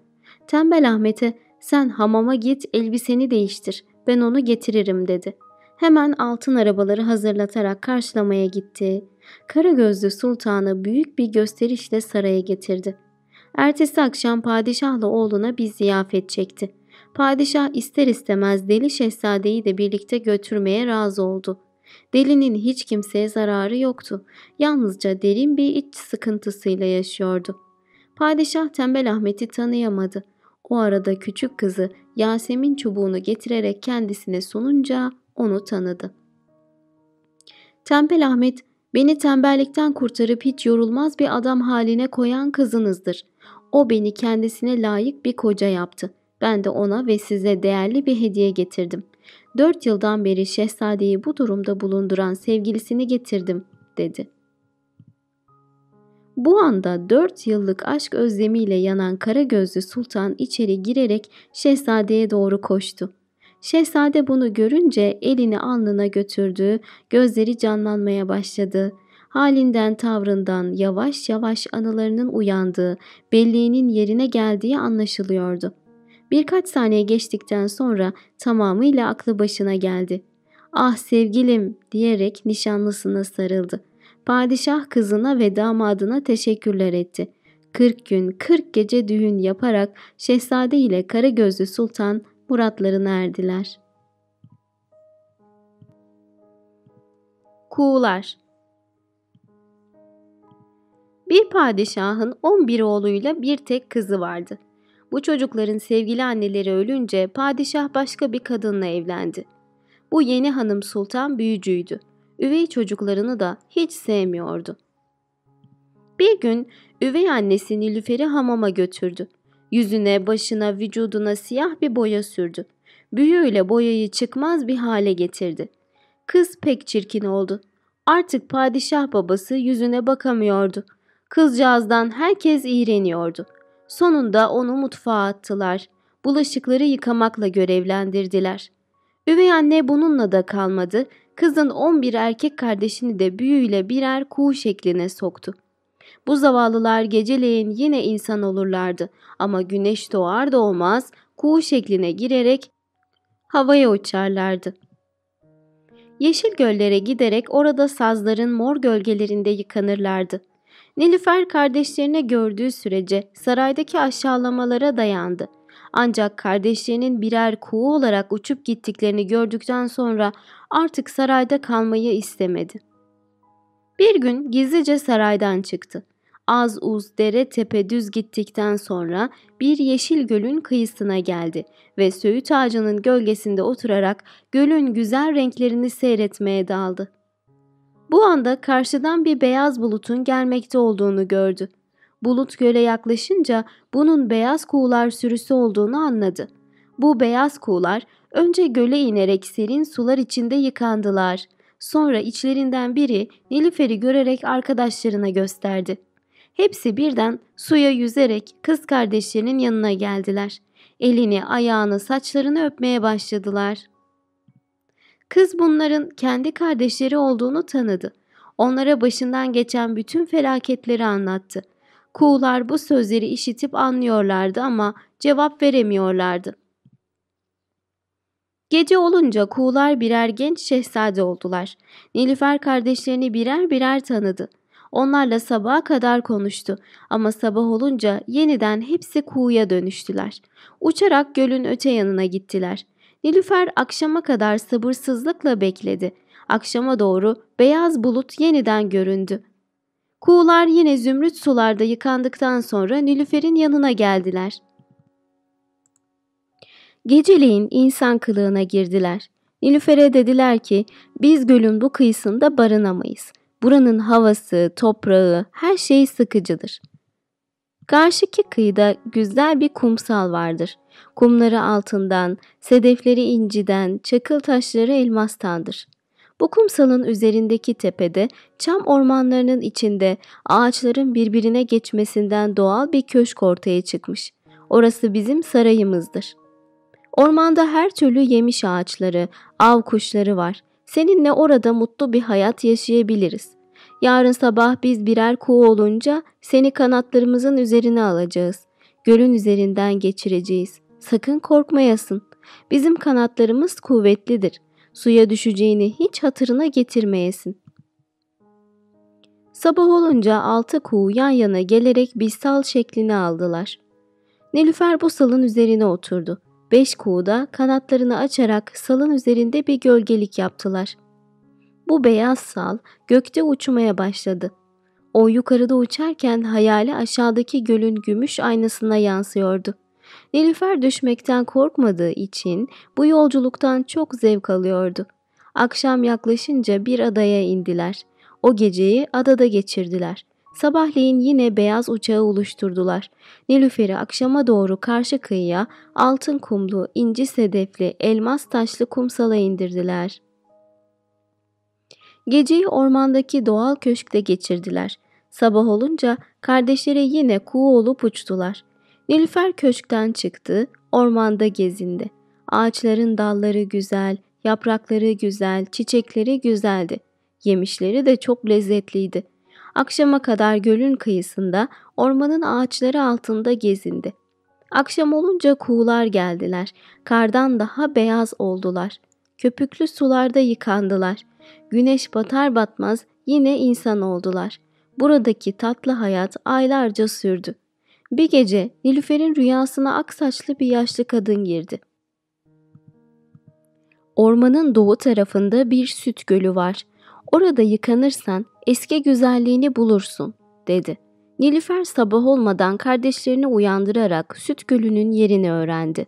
Tembel Ahmet'e sen hamama git elbiseni değiştir ben onu getiririm dedi. Hemen altın arabaları hazırlatarak karşılamaya gitti. Kara gözlü sultanı büyük bir gösterişle saraya getirdi. Ertesi akşam padişahla oğluna bir ziyafet çekti. Padişah ister istemez deli şehzadeyi de birlikte götürmeye razı oldu. Delinin hiç kimseye zararı yoktu. Yalnızca derin bir iç sıkıntısıyla yaşıyordu. Padişah Tembel Ahmet'i tanıyamadı. O arada küçük kızı Yasemin çubuğunu getirerek kendisine sununca onu tanıdı. Tembel Ahmet, beni tembellikten kurtarıp hiç yorulmaz bir adam haline koyan kızınızdır. O beni kendisine layık bir koca yaptı. Ben de ona ve size değerli bir hediye getirdim. Dört yıldan beri şehzadeyi bu durumda bulunduran sevgilisini getirdim, dedi. Bu anda dört yıllık aşk özlemiyle yanan kara gözlü sultan içeri girerek şehzadeye doğru koştu. Şehzade bunu görünce elini alnına götürdü, gözleri canlanmaya başladı. Halinden tavrından yavaş yavaş anılarının uyandığı, belleğinin yerine geldiği anlaşılıyordu. Birkaç saniye geçtikten sonra tamamıyla aklı başına geldi. Ah sevgilim diyerek nişanlısına sarıldı. Padişah kızına ve damadına teşekkürler etti. 40 gün 40 gece düğün yaparak şehzade ile Karagözlü Sultan muratlarına erdiler. Kuğular Bir padişahın 11 oğluyla bir tek kızı vardı. Bu çocukların sevgili anneleri ölünce padişah başka bir kadınla evlendi. Bu yeni hanım sultan büyücüydü üvey çocuklarını da hiç sevmiyordu. Bir gün üvey annesi Nilüfer'i hamama götürdü. Yüzüne, başına, vücuduna siyah bir boya sürdü. Büyüyle boyayı çıkmaz bir hale getirdi. Kız pek çirkin oldu. Artık padişah babası yüzüne bakamıyordu. Kızcağızdan herkes iğreniyordu. Sonunda onu mutfağa attılar. Bulaşıkları yıkamakla görevlendirdiler. Üvey anne bununla da kalmadı. Kızın 11 erkek kardeşini de büyüyle birer kuğu şekline soktu. Bu zavallılar geceleyin yine insan olurlardı ama güneş doğar doğmaz kuğu şekline girerek havaya uçarlardı. Yeşil göllere giderek orada sazların mor gölgelerinde yıkanırlardı. Nilüfer kardeşlerine gördüğü sürece saraydaki aşağılamalara dayandı. Ancak kardeşlerinin birer kuğu olarak uçup gittiklerini gördükten sonra artık sarayda kalmayı istemedi. Bir gün gizlice saraydan çıktı. Az uz dere tepe düz gittikten sonra bir yeşil gölün kıyısına geldi ve söğüt ağacının gölgesinde oturarak gölün güzel renklerini seyretmeye daldı. Bu anda karşıdan bir beyaz bulutun gelmekte olduğunu gördü. Bulut göle yaklaşınca bunun beyaz kuğular sürüsü olduğunu anladı. Bu beyaz kuğular önce göle inerek serin sular içinde yıkandılar. Sonra içlerinden biri Nilüfer'i görerek arkadaşlarına gösterdi. Hepsi birden suya yüzerek kız kardeşlerinin yanına geldiler. Elini, ayağını, saçlarını öpmeye başladılar. Kız bunların kendi kardeşleri olduğunu tanıdı. Onlara başından geçen bütün felaketleri anlattı. Kuğular bu sözleri işitip anlıyorlardı ama cevap veremiyorlardı. Gece olunca kuğular birer genç şehzade oldular. Nilüfer kardeşlerini birer birer tanıdı. Onlarla sabaha kadar konuştu ama sabah olunca yeniden hepsi kuğuya dönüştüler. Uçarak gölün öte yanına gittiler. Nilüfer akşama kadar sabırsızlıkla bekledi. Akşama doğru beyaz bulut yeniden göründü. Kuğular yine zümrüt sularda yıkandıktan sonra Nilüfer'in yanına geldiler. Geceleyin insan kılığına girdiler. Nilüfer'e dediler ki biz gölün bu kıyısında barınamayız. Buranın havası, toprağı, her şey sıkıcıdır. Karşıki kıyıda güzel bir kumsal vardır. Kumları altından, sedefleri inciden, çakıl taşları elmastandır. Bu kumsalın üzerindeki tepede, çam ormanlarının içinde ağaçların birbirine geçmesinden doğal bir köşk ortaya çıkmış. Orası bizim sarayımızdır. Ormanda her türlü yemiş ağaçları, av kuşları var. Seninle orada mutlu bir hayat yaşayabiliriz. Yarın sabah biz birer kuğu olunca seni kanatlarımızın üzerine alacağız. Gölün üzerinden geçireceğiz. Sakın korkmayasın. Bizim kanatlarımız kuvvetlidir. Suya düşeceğini hiç hatırına getirmeyesin. Sabah olunca altı kuğu yan yana gelerek bir sal şeklini aldılar. Nilüfer bu salın üzerine oturdu. Beş kuğu da kanatlarını açarak salın üzerinde bir gölgelik yaptılar. Bu beyaz sal gökte uçmaya başladı. O yukarıda uçarken hayali aşağıdaki gölün gümüş aynasına yansıyordu. Nilüfer düşmekten korkmadığı için bu yolculuktan çok zevk alıyordu. Akşam yaklaşınca bir adaya indiler. O geceyi adada geçirdiler. Sabahleyin yine beyaz uçağı oluşturdular. Nilüfer'i akşama doğru karşı kıyıya altın kumlu, inci sedefli, elmas taşlı kumsala indirdiler. Geceyi ormandaki doğal köşkte geçirdiler. Sabah olunca kardeşleri yine kuğu olup uçtular. Nilüfer köşkten çıktı, ormanda gezindi. Ağaçların dalları güzel, yaprakları güzel, çiçekleri güzeldi. Yemişleri de çok lezzetliydi. Akşama kadar gölün kıyısında, ormanın ağaçları altında gezindi. Akşam olunca kuğular geldiler. Kardan daha beyaz oldular. Köpüklü sularda yıkandılar. Güneş batar batmaz yine insan oldular. Buradaki tatlı hayat aylarca sürdü. Bir gece Nilüfer'in rüyasına ak saçlı bir yaşlı kadın girdi. Ormanın doğu tarafında bir süt gölü var. Orada yıkanırsan eski güzelliğini bulursun, dedi. Nilüfer sabah olmadan kardeşlerini uyandırarak süt gölünün yerini öğrendi.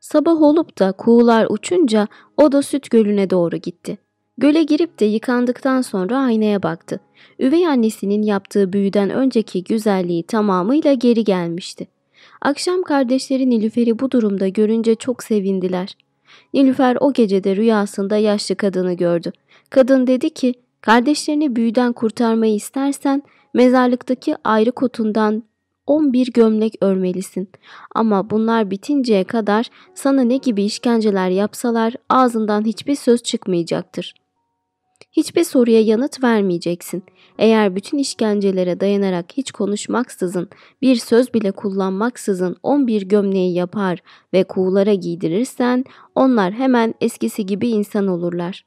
Sabah olup da kuğular uçunca o da süt gölüne doğru gitti. Göle girip de yıkandıktan sonra aynaya baktı. Üvey annesinin yaptığı büyüden önceki güzelliği tamamıyla geri gelmişti. Akşam kardeşleri Nilüfer'i bu durumda görünce çok sevindiler. Nilüfer o gecede rüyasında yaşlı kadını gördü. Kadın dedi ki, kardeşlerini büyüden kurtarmayı istersen mezarlıktaki ayrı kotundan 11 gömlek örmelisin. Ama bunlar bitinceye kadar sana ne gibi işkenceler yapsalar ağzından hiçbir söz çıkmayacaktır. Hiçbir soruya yanıt vermeyeceksin. Eğer bütün işkencelere dayanarak hiç konuşmaksızın, bir söz bile kullanmaksızın 11 gömleği yapar ve kuğulara giydirirsen onlar hemen eskisi gibi insan olurlar.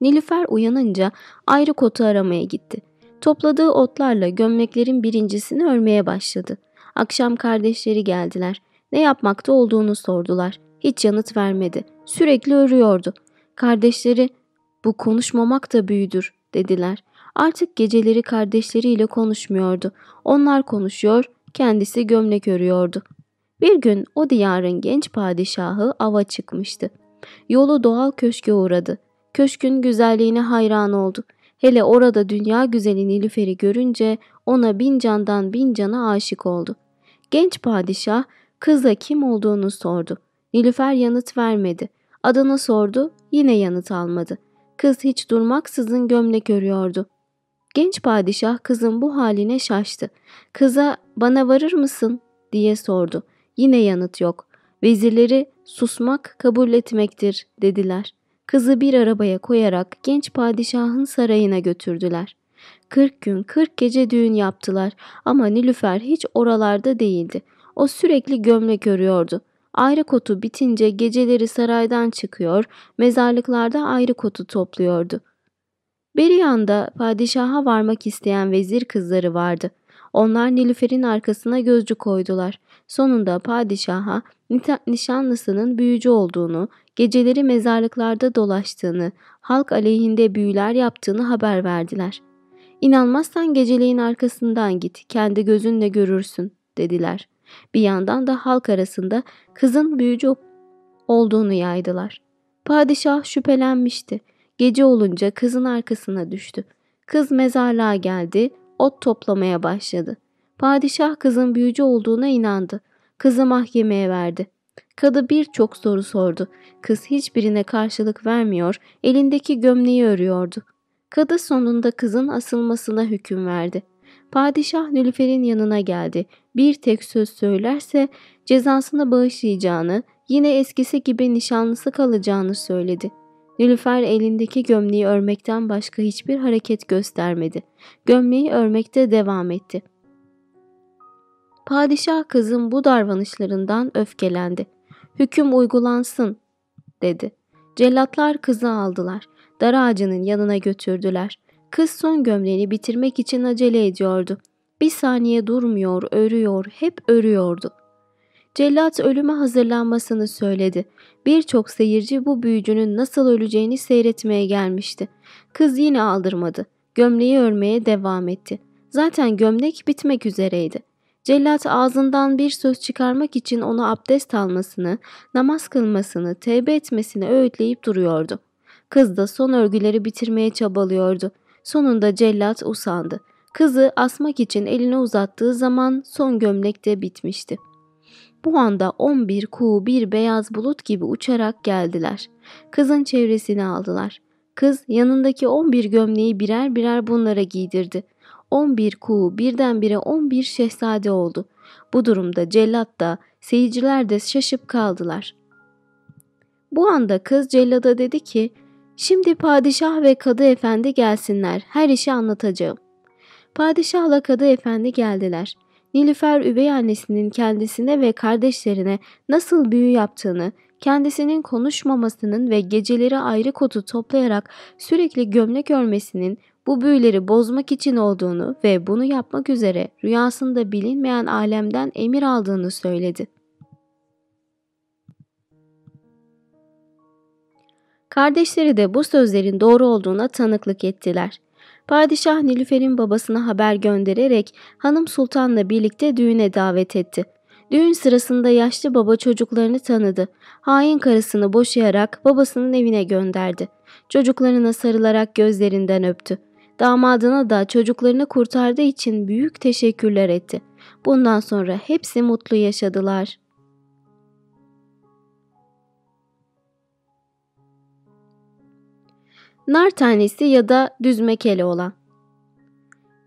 Nilüfer uyanınca ayrı kotu aramaya gitti. Topladığı otlarla gömleklerin birincisini örmeye başladı. Akşam kardeşleri geldiler. Ne yapmakta olduğunu sordular. Hiç yanıt vermedi. Sürekli örüyordu. Kardeşleri bu konuşmamak da büyüdür dediler. Artık geceleri kardeşleriyle konuşmuyordu. Onlar konuşuyor, kendisi gömlek örüyordu. Bir gün o diyarın genç padişahı ava çıkmıştı. Yolu doğal köşke uğradı. Köşkün güzelliğine hayran oldu. Hele orada dünya güzeli Nilüfer'i görünce ona bin candan bin cana aşık oldu. Genç padişah kızla kim olduğunu sordu. Nilüfer yanıt vermedi. Adını sordu, yine yanıt almadı. Kız hiç durmaksızın gömlek örüyordu. Genç padişah kızın bu haline şaştı. Kıza bana varır mısın diye sordu. Yine yanıt yok. Vezirleri susmak kabul etmektir dediler. Kızı bir arabaya koyarak genç padişahın sarayına götürdüler. Kırk gün kırk gece düğün yaptılar ama Nilüfer hiç oralarda değildi. O sürekli gömlek örüyordu. Ayrı kotu bitince geceleri saraydan çıkıyor, mezarlıklarda ayrı kotu topluyordu. Bir yanda padişaha varmak isteyen vezir kızları vardı. Onlar Nilüfer'in arkasına gözcü koydular. Sonunda padişaha nişanlısının büyücü olduğunu, geceleri mezarlıklarda dolaştığını, halk aleyhinde büyüler yaptığını haber verdiler. İnanmazsan geceleyin arkasından git, kendi gözünle görürsün, dediler. Bir yandan da halk arasında kızın büyücü olduğunu yaydılar. Padişah şüphelenmişti. Gece olunca kızın arkasına düştü. Kız mezarlığa geldi, ot toplamaya başladı. Padişah kızın büyücü olduğuna inandı. Kızı mahkemeye verdi. Kadı birçok soru sordu. Kız hiçbirine karşılık vermiyor, elindeki gömleği örüyordu. Kadı sonunda kızın asılmasına hüküm verdi. Padişah Nülüfer'in yanına geldi. Bir tek söz söylerse cezasını bağışlayacağını, yine eskisi gibi nişanlısı kalacağını söyledi. Nilüfer elindeki gömleği örmekten başka hiçbir hareket göstermedi. Gömleği örmekte devam etti. Padişah kızın bu davranışlarından öfkelendi. Hüküm uygulansın dedi. Cellatlar kızı aldılar. Dar ağacının yanına götürdüler. Kız son gömleğini bitirmek için acele ediyordu. Bir saniye durmuyor, örüyor, hep örüyordu. Cellat ölüme hazırlanmasını söyledi. Birçok seyirci bu büyücünün nasıl öleceğini seyretmeye gelmişti. Kız yine aldırmadı. Gömleği örmeye devam etti. Zaten gömlek bitmek üzereydi. Cellat ağzından bir söz çıkarmak için ona abdest almasını, namaz kılmasını, tevbe etmesini öğütleyip duruyordu. Kız da son örgüleri bitirmeye çabalıyordu. Sonunda cellat usandı. Kızı asmak için elini uzattığı zaman son gömlek de bitmişti. Bu anda 11 kuğu bir beyaz bulut gibi uçarak geldiler. Kızın çevresini aldılar. Kız yanındaki 11 gömleği birer birer bunlara giydirdi. 11 kuğu birdenbire 11 şehzade oldu. Bu durumda cellat da seyirciler de şaşıp kaldılar. Bu anda kız cellada dedi ki Şimdi padişah ve kadı efendi gelsinler her işi anlatacağım. Padişahla kadı efendi geldiler. Nilüfer üvey annesinin kendisine ve kardeşlerine nasıl büyü yaptığını, kendisinin konuşmamasının ve geceleri ayrı kotu toplayarak sürekli gömlek örmesinin bu büyüleri bozmak için olduğunu ve bunu yapmak üzere rüyasında bilinmeyen alemden emir aldığını söyledi. Kardeşleri de bu sözlerin doğru olduğuna tanıklık ettiler. Padişah Nilüfer'in babasına haber göndererek hanım sultanla birlikte düğüne davet etti. Düğün sırasında yaşlı baba çocuklarını tanıdı. Hain karısını boşayarak babasının evine gönderdi. Çocuklarına sarılarak gözlerinden öptü. Damadına da çocuklarını kurtardığı için büyük teşekkürler etti. Bundan sonra hepsi mutlu yaşadılar. Nar tanesi ya da düzmekeli olan.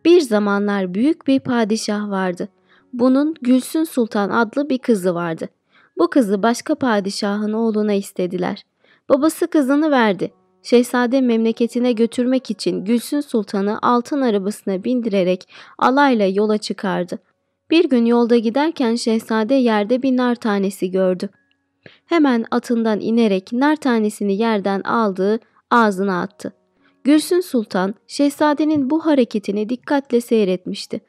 Bir zamanlar büyük bir padişah vardı. Bunun Gülsün Sultan adlı bir kızı vardı. Bu kızı başka padişahın oğluna istediler. Babası kızını verdi. Şehzade memleketine götürmek için Gülsün Sultan'ı altın arabasına bindirerek alayla yola çıkardı. Bir gün yolda giderken şehzade yerde bir nar tanesi gördü. Hemen atından inerek nar tanesini yerden aldı, ağzına attı. Gülsün Sultan, şehzadenin bu hareketini dikkatle seyretmişti.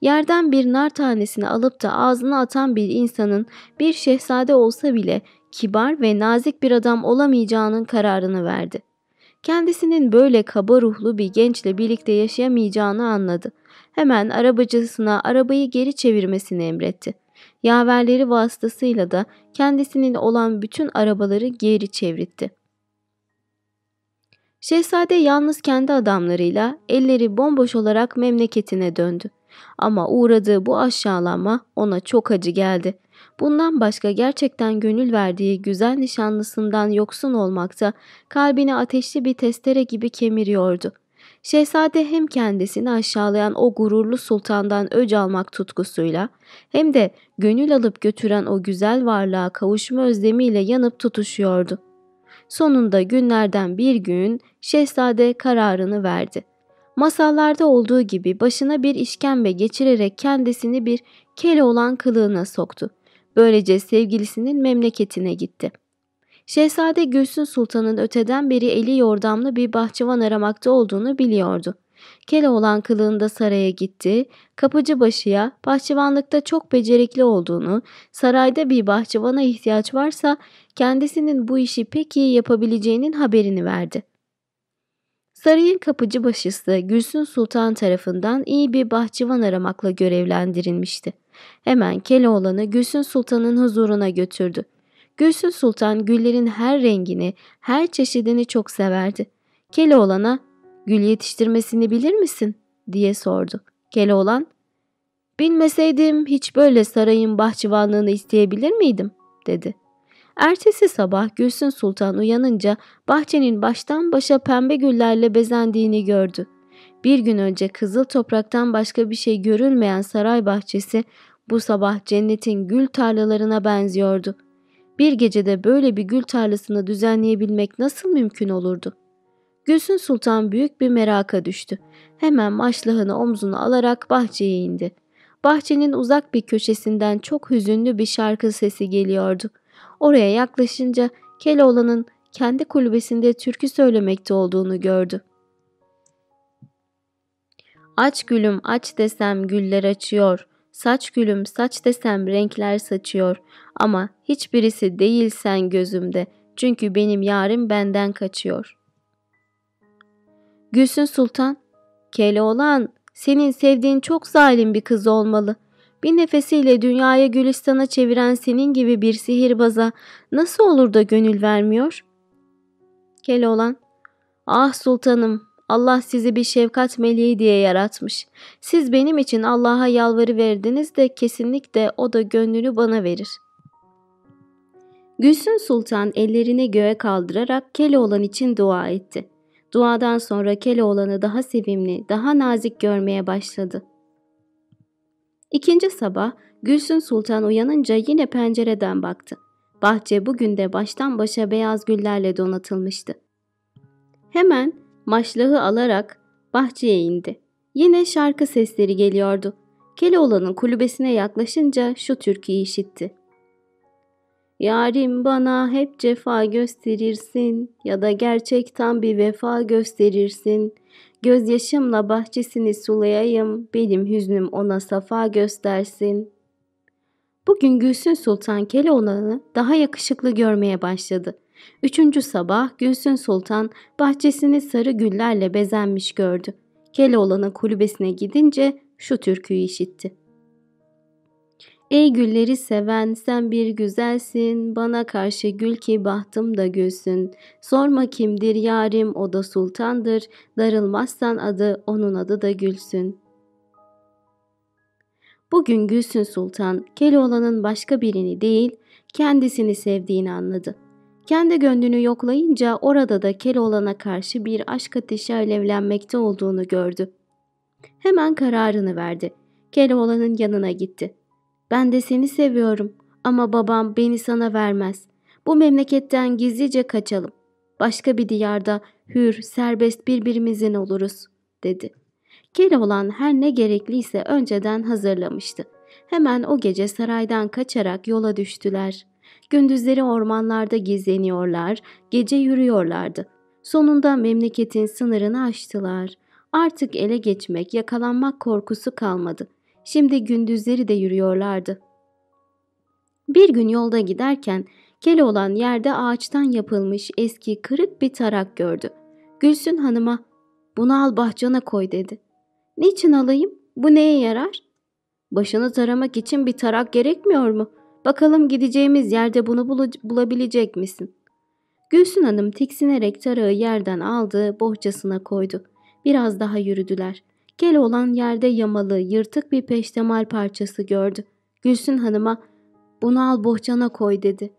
Yerden bir nar tanesini alıp da ağzına atan bir insanın bir şehzade olsa bile kibar ve nazik bir adam olamayacağının kararını verdi. Kendisinin böyle kaba ruhlu bir gençle birlikte yaşayamayacağını anladı. Hemen arabacısına arabayı geri çevirmesini emretti. Yaverleri vasıtasıyla da kendisinin olan bütün arabaları geri çevritti. Şehzade yalnız kendi adamlarıyla elleri bomboş olarak memleketine döndü. Ama uğradığı bu aşağılama ona çok acı geldi. Bundan başka gerçekten gönül verdiği güzel nişanlısından yoksun olmakta kalbini ateşli bir testere gibi kemiriyordu. Şehzade hem kendisini aşağılayan o gururlu sultandan öc almak tutkusuyla hem de gönül alıp götüren o güzel varlığa kavuşma özlemiyle yanıp tutuşuyordu. Sonunda günlerden bir gün şehzade kararını verdi. Masallarda olduğu gibi başına bir işkembe geçirerek kendisini bir kele olan kılığına soktu. Böylece sevgilisinin memleketine gitti. Şehzade Gülsün Sultan'ın öteden beri eli yordamlı bir bahçıvan aramakta olduğunu biliyordu. Kele olan kılığında saraya gitti, kapıcı başıya bahçıvanlıkta çok becerikli olduğunu, sarayda bir bahçıvana ihtiyaç varsa kendisinin bu işi pek iyi yapabileceğinin haberini verdi. Sarayın kapıcı başısı Gülsün Sultan tarafından iyi bir bahçıvan aramakla görevlendirilmişti. Hemen Keloğlan'ı Gülsün Sultan'ın huzuruna götürdü. Gülsün Sultan güllerin her rengini, her çeşidini çok severdi. Keloğlan'a gül yetiştirmesini bilir misin? diye sordu. Keloğlan, bilmeseydim hiç böyle sarayın bahçıvanlığını isteyebilir miydim? dedi. Ertesi sabah Gülsün Sultan uyanınca bahçenin baştan başa pembe güllerle bezendiğini gördü. Bir gün önce kızıl topraktan başka bir şey görülmeyen saray bahçesi bu sabah cennetin gül tarlalarına benziyordu. Bir gecede böyle bir gül tarlasını düzenleyebilmek nasıl mümkün olurdu? Gülsün Sultan büyük bir meraka düştü. Hemen maşlahını omzuna alarak bahçeye indi. Bahçenin uzak bir köşesinden çok hüzünlü bir şarkı sesi geliyordu. Oraya yaklaşınca Keloğlan'ın kendi kulübesinde türkü söylemekte olduğunu gördü. Aç gülüm aç desem güller açıyor. Saç gülüm saç desem renkler saçıyor. Ama hiçbirisi değil sen gözümde. Çünkü benim yarim benden kaçıyor. Gülsün Sultan, Keloğlan senin sevdiğin çok zalim bir kız olmalı. Bir nefesiyle dünyayı Gülistan'a çeviren senin gibi bir sihirbaza nasıl olur da gönül vermiyor? Keloğlan, ah sultanım Allah sizi bir şefkat meleği diye yaratmış. Siz benim için Allah'a yalvarı verdiniz de kesinlikle o da gönlünü bana verir. Gülsün Sultan ellerini göğe kaldırarak Keloğlan için dua etti. Duadan sonra Keloğlan'ı daha sevimli, daha nazik görmeye başladı. İkinci sabah Gülsün Sultan uyanınca yine pencereden baktı. Bahçe bugün de baştan başa beyaz güllerle donatılmıştı. Hemen maşlahı alarak bahçeye indi. Yine şarkı sesleri geliyordu. Keloğlan'ın kulübesine yaklaşınca şu türküyü işitti. Yarim bana hep cefa gösterirsin ya da gerçekten bir vefa gösterirsin. Gözyaşımla bahçesini sulayayım, benim hüznüm ona safa göstersin. Bugün Gülsün Sultan Keloğlan'ı daha yakışıklı görmeye başladı. Üçüncü sabah Gülsün Sultan bahçesini sarı güllerle bezenmiş gördü. Keloğlan'ın kulübesine gidince şu türküyü işitti. Ey gülleri seven sen bir güzelsin, bana karşı gül ki bahtım da gülsün. Sorma kimdir yarim o da sultandır, darılmazsan adı onun adı da gülsün. Bugün Gülsün Sultan Keloğlan'ın başka birini değil, kendisini sevdiğini anladı. Kendi gönlünü yoklayınca orada da Keloğlan'a karşı bir aşk ateşi alevlenmekte olduğunu gördü. Hemen kararını verdi. Keloğlan'ın yanına gitti. Ben de seni seviyorum ama babam beni sana vermez. Bu memleketten gizlice kaçalım. Başka bir diyarda hür, serbest birbirimizin oluruz, dedi. Keloğlan her ne gerekliyse önceden hazırlamıştı. Hemen o gece saraydan kaçarak yola düştüler. Gündüzleri ormanlarda gizleniyorlar, gece yürüyorlardı. Sonunda memleketin sınırını aştılar. Artık ele geçmek, yakalanmak korkusu kalmadı. Şimdi gündüzleri de yürüyorlardı. Bir gün yolda giderken Keloğlan yerde ağaçtan yapılmış eski kırık bir tarak gördü. Gülsün hanıma bunu al bahçana koy dedi. Niçin alayım? Bu neye yarar? Başını taramak için bir tarak gerekmiyor mu? Bakalım gideceğimiz yerde bunu bul bulabilecek misin? Gülsün Hanım tiksinerek tarağı yerden aldı, bohçasına koydu. Biraz daha yürüdüler. Keloğlan yerde yamalı, yırtık bir peştemal parçası gördü. Gülsün Hanım'a bunu al bohçana koy dedi.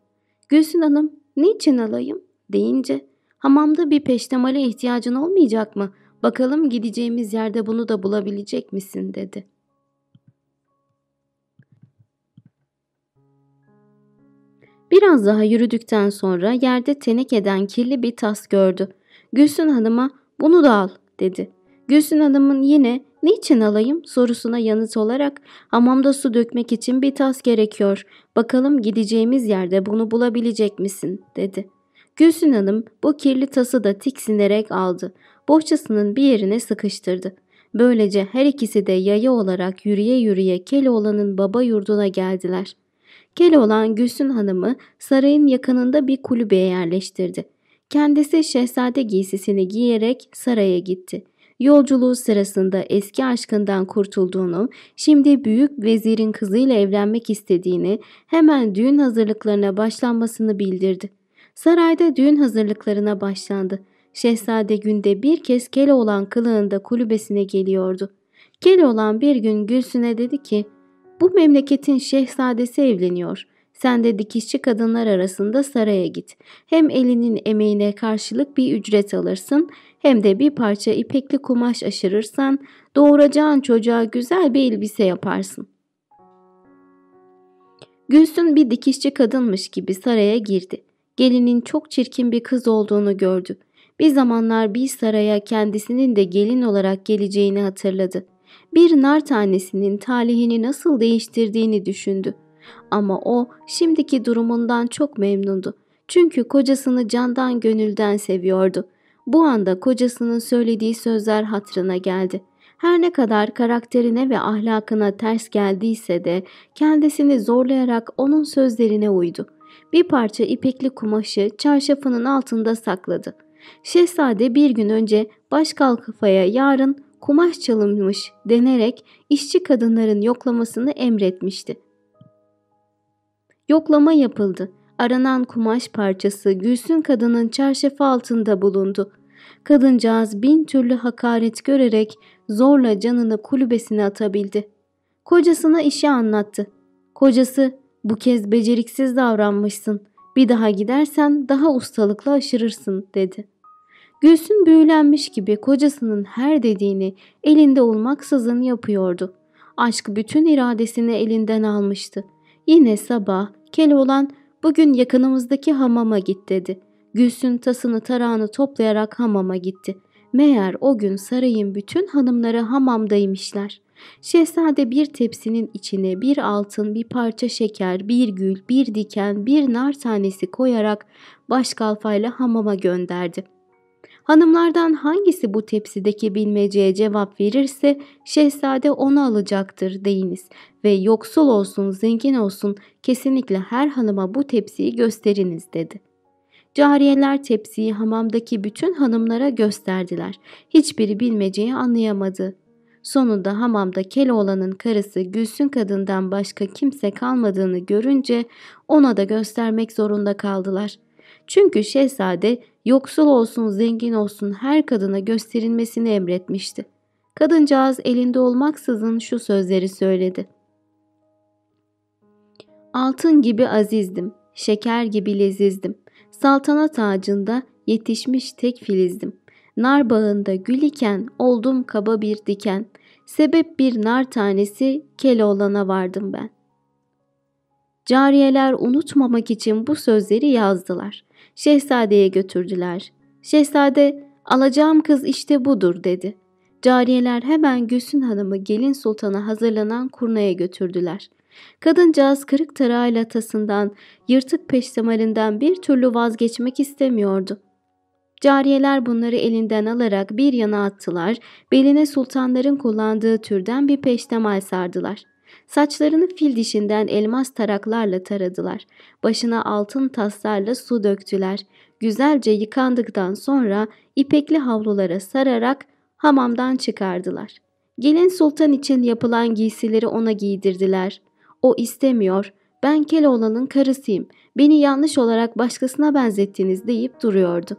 Gülsün Hanım niçin alayım deyince hamamda bir peştemale ihtiyacın olmayacak mı? Bakalım gideceğimiz yerde bunu da bulabilecek misin dedi. Biraz daha yürüdükten sonra yerde tenekeden kirli bir tas gördü. Gülsün Hanım'a bunu da al dedi. Gülsün Hanım'ın yine niçin alayım sorusuna yanıt olarak hamamda su dökmek için bir tas gerekiyor. Bakalım gideceğimiz yerde bunu bulabilecek misin dedi. Gülsün Hanım bu kirli tası da tiksinerek aldı. Bohçasının bir yerine sıkıştırdı. Böylece her ikisi de yaya olarak yürüye yürüye Keloğlan'ın baba yurduna geldiler. Keloğlan Gülsün Hanım'ı sarayın yakınında bir kulübeye yerleştirdi. Kendisi şehzade giysisini giyerek saraya gitti. Yolculuğu sırasında eski aşkından kurtulduğunu, şimdi büyük vezirin kızıyla evlenmek istediğini, hemen düğün hazırlıklarına başlanmasını bildirdi. Sarayda düğün hazırlıklarına başlandı. Şehzade günde bir kez Keloğlan kılığında kulübesine geliyordu. Keloğlan bir gün Gülsün'e dedi ki, bu memleketin şehzadesi evleniyor. Sen de dikişçi kadınlar arasında saraya git. Hem elinin emeğine karşılık bir ücret alırsın hem de bir parça ipekli kumaş aşırırsan doğuracağın çocuğa güzel bir elbise yaparsın. Gülsün bir dikişçi kadınmış gibi saraya girdi. Gelinin çok çirkin bir kız olduğunu gördü. Bir zamanlar bir saraya kendisinin de gelin olarak geleceğini hatırladı. Bir nar tanesinin talihini nasıl değiştirdiğini düşündü. Ama o şimdiki durumundan çok memnundu. Çünkü kocasını candan gönülden seviyordu. Bu anda kocasının söylediği sözler hatırına geldi. Her ne kadar karakterine ve ahlakına ters geldiyse de kendisini zorlayarak onun sözlerine uydu. Bir parça ipekli kumaşı çarşafının altında sakladı. Şehzade bir gün önce baş kalkıfaya yarın kumaş çalınmış denerek işçi kadınların yoklamasını emretmişti. Yoklama yapıldı. Aranan kumaş parçası Gülsün kadının çarşafı altında bulundu. Kadıncağız bin türlü hakaret görerek zorla canını kulübesine atabildi. Kocasına işi anlattı. Kocası bu kez beceriksiz davranmışsın. Bir daha gidersen daha ustalıkla aşırırsın dedi. Gülsün büyülenmiş gibi kocasının her dediğini elinde olmaksızın yapıyordu. Aşk bütün iradesini elinden almıştı. Yine sabah Keloğlan bugün yakınımızdaki hamama git dedi. Gülsün tasını tarağını toplayarak hamama gitti. Meğer o gün sarayın bütün hanımları hamamdaymışlar. Şehzade bir tepsinin içine bir altın, bir parça şeker, bir gül, bir diken, bir nar tanesi koyarak başkalfayla hamama gönderdi. Hanımlardan hangisi bu tepsideki bilmeceye cevap verirse şehzade onu alacaktır deyiniz ve yoksul olsun zengin olsun kesinlikle her hanıma bu tepsiyi gösteriniz dedi. Cariyeler tepsiyi hamamdaki bütün hanımlara gösterdiler. Hiçbiri bilmeceyi anlayamadı. Sonunda hamamda Keloğlan'ın karısı Gülsün kadından başka kimse kalmadığını görünce ona da göstermek zorunda kaldılar. Çünkü şehzade yoksul olsun zengin olsun her kadına gösterilmesini emretmişti. Kadıncağız elinde olmaksızın şu sözleri söyledi. Altın gibi azizdim, şeker gibi lezizdim. Saltanat ağacında yetişmiş tek filizdim. Nar bağında gül iken oldum kaba bir diken. Sebep bir nar tanesi Keloğlan'a vardım ben. Cariyeler unutmamak için bu sözleri yazdılar. Şehzadeye götürdüler. Şehzade alacağım kız işte budur dedi. Cariyeler hemen Gülsün Hanım'ı gelin sultana hazırlanan kurnaya götürdüler. Kadıncağız kırık tarağıyla tasından, yırtık peştemalinden bir türlü vazgeçmek istemiyordu. Cariyeler bunları elinden alarak bir yana attılar, beline sultanların kullandığı türden bir peştemal sardılar. Saçlarını fil dişinden elmas taraklarla taradılar. Başına altın taslarla su döktüler. Güzelce yıkandıktan sonra ipekli havlulara sararak hamamdan çıkardılar. Gelin sultan için yapılan giysileri ona giydirdiler. O istemiyor, ben Keloğlan'ın karısıyım, beni yanlış olarak başkasına benzettiniz deyip duruyordu.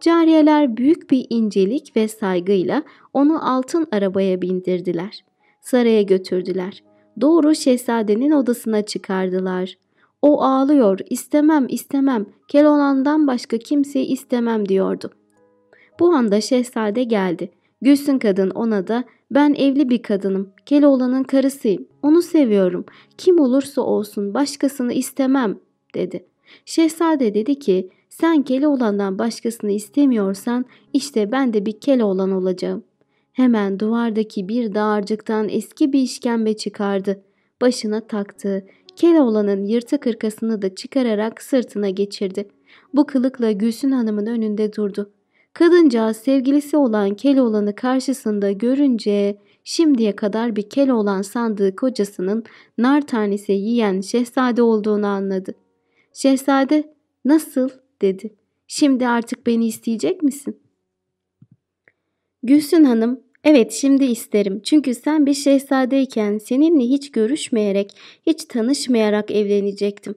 Cariyeler büyük bir incelik ve saygıyla onu altın arabaya bindirdiler. Saraya götürdüler. Doğru şehzadenin odasına çıkardılar. O ağlıyor, istemem istemem, Keloğlan'dan başka kimseyi istemem diyordu. Bu anda şehzade geldi. Gülsün kadın ona da ben evli bir kadınım. Keloğlan'ın karısıyım. Onu seviyorum. Kim olursa olsun başkasını istemem dedi. Şehzade dedi ki sen Keloğlan'dan başkasını istemiyorsan işte ben de bir Keloğlan olacağım. Hemen duvardaki bir dağarcıktan eski bir işkembe çıkardı. Başına taktı. Keloğlan'ın yırtık hırkasını da çıkararak sırtına geçirdi. Bu kılıkla Gülsün Hanım'ın önünde durdu. Kadıncağız sevgilisi olan Keloğlan'ı karşısında görünce şimdiye kadar bir Keloğlan sandığı kocasının nar tanesi yiyen şehzade olduğunu anladı. Şehzade nasıl dedi. Şimdi artık beni isteyecek misin? Gülsün Hanım Evet şimdi isterim. Çünkü sen bir şehzadeyken seninle hiç görüşmeyerek, hiç tanışmayarak evlenecektim.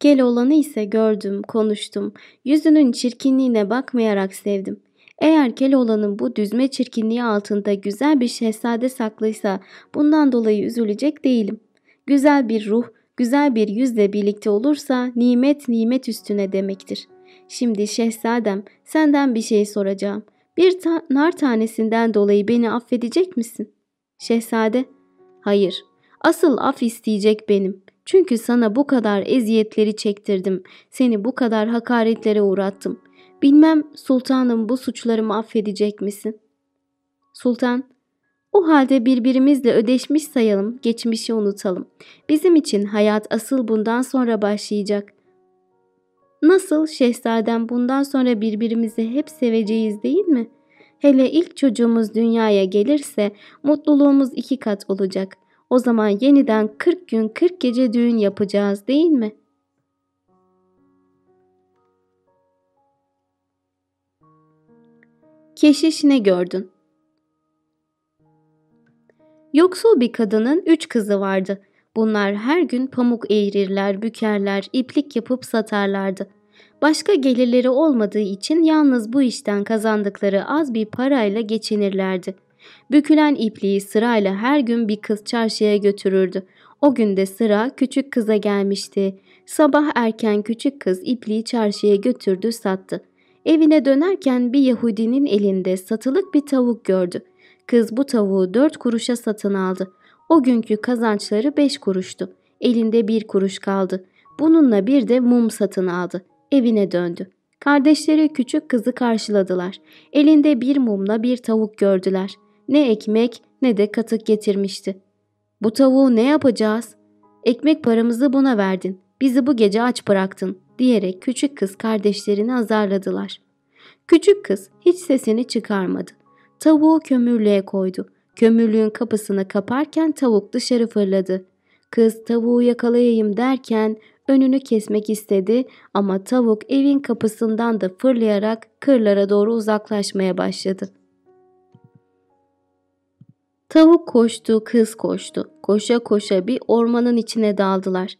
Gel olanı ise gördüm, konuştum. Yüzünün çirkinliğine bakmayarak sevdim. Eğer Keloğlan'ın bu düzme çirkinliği altında güzel bir şehzade saklıysa bundan dolayı üzülecek değilim. Güzel bir ruh, güzel bir yüzle birlikte olursa nimet nimet üstüne demektir. Şimdi şehzadem senden bir şey soracağım. Bir ta nar tanesinden dolayı beni affedecek misin? Şehzade, hayır. Asıl af isteyecek benim. Çünkü sana bu kadar eziyetleri çektirdim. Seni bu kadar hakaretlere uğrattım. Bilmem sultanım bu suçlarımı affedecek misin? Sultan, o halde birbirimizle ödeşmiş sayalım, geçmişi unutalım. Bizim için hayat asıl bundan sonra başlayacak. Nasıl şehzadem bundan sonra birbirimizi hep seveceğiz değil mi? Hele ilk çocuğumuz dünyaya gelirse mutluluğumuz iki kat olacak. O zaman yeniden 40 gün 40 gece düğün yapacağız değil mi? Keşiş ne gördün? Yoksul bir kadının üç kızı vardı. Bunlar her gün pamuk eğirirler, bükerler, iplik yapıp satarlardı. Başka gelirleri olmadığı için yalnız bu işten kazandıkları az bir parayla geçinirlerdi. Bükülen ipliği sırayla her gün bir kız çarşıya götürürdü. O gün de sıra küçük kıza gelmişti. Sabah erken küçük kız ipliği çarşıya götürdü sattı. Evine dönerken bir Yahudinin elinde satılık bir tavuk gördü. Kız bu tavuğu dört kuruşa satın aldı. O günkü kazançları beş kuruştu. Elinde bir kuruş kaldı. Bununla bir de mum satın aldı. Evine döndü. Kardeşleri küçük kızı karşıladılar. Elinde bir mumla bir tavuk gördüler. Ne ekmek ne de katık getirmişti. Bu tavuğu ne yapacağız? Ekmek paramızı buna verdin. Bizi bu gece aç bıraktın diyerek küçük kız kardeşlerini azarladılar. Küçük kız hiç sesini çıkarmadı. Tavuğu kömürlüğe koydu. Kömürlüğün kapısını kaparken tavuk dışarı fırladı. Kız tavuğu yakalayayım derken önünü kesmek istedi ama tavuk evin kapısından da fırlayarak kırlara doğru uzaklaşmaya başladı. Tavuk koştu, kız koştu. Koşa koşa bir ormanın içine daldılar.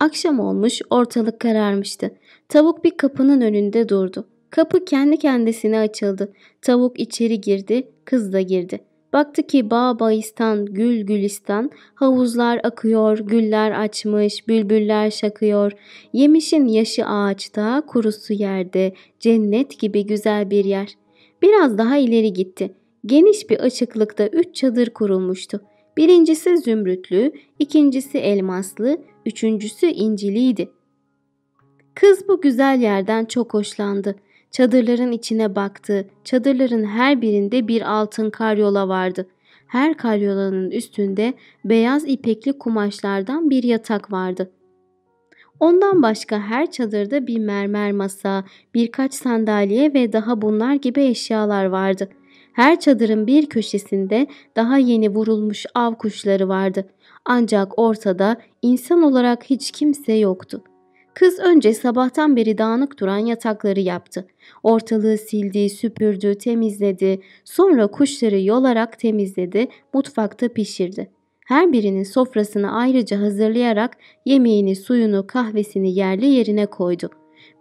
Akşam olmuş, ortalık kararmıştı. Tavuk bir kapının önünde durdu. Kapı kendi kendisine açıldı. Tavuk içeri girdi, kız da girdi. Baktı ki bağ bağistan, gül gülistan, havuzlar akıyor, güller açmış, bülbüller şakıyor. Yemişin yaşı ağaçta, kurusu yerde, cennet gibi güzel bir yer. Biraz daha ileri gitti. Geniş bir açıklıkta üç çadır kurulmuştu. Birincisi zümrütlü, ikincisi elmaslı, üçüncüsü inciliydi. Kız bu güzel yerden çok hoşlandı. Çadırların içine baktı. Çadırların her birinde bir altın karyola vardı. Her karyolanın üstünde beyaz ipekli kumaşlardan bir yatak vardı. Ondan başka her çadırda bir mermer masa, birkaç sandalye ve daha bunlar gibi eşyalar vardı. Her çadırın bir köşesinde daha yeni vurulmuş av kuşları vardı. Ancak ortada insan olarak hiç kimse yoktu. Kız önce sabahtan beri dağınık duran yatakları yaptı. Ortalığı sildi, süpürdü, temizledi. Sonra kuşları yolarak temizledi, mutfakta pişirdi. Her birinin sofrasını ayrıca hazırlayarak yemeğini, suyunu, kahvesini yerli yerine koydu.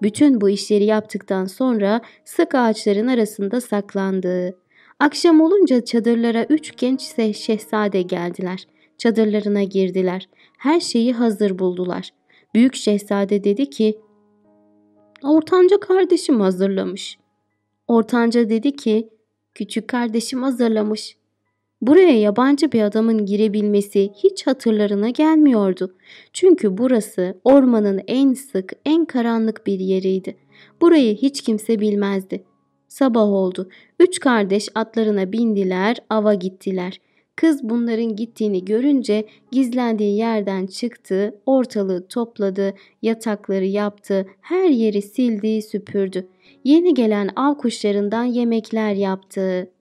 Bütün bu işleri yaptıktan sonra sık ağaçların arasında saklandı. Akşam olunca çadırlara üç genç şehzade geldiler. Çadırlarına girdiler. Her şeyi hazır buldular. Büyük şehzade dedi ki, Ortanca kardeşim hazırlamış. Ortanca dedi ki, Küçük kardeşim hazırlamış. Buraya yabancı bir adamın girebilmesi hiç hatırlarına gelmiyordu. Çünkü burası ormanın en sık, en karanlık bir yeriydi. Burayı hiç kimse bilmezdi. Sabah oldu. Üç kardeş atlarına bindiler, ava gittiler. Kız bunların gittiğini görünce gizlendiği yerden çıktı, ortalığı topladı, yatakları yaptı, her yeri sildi, süpürdü. Yeni gelen av kuşlarından yemekler yaptı.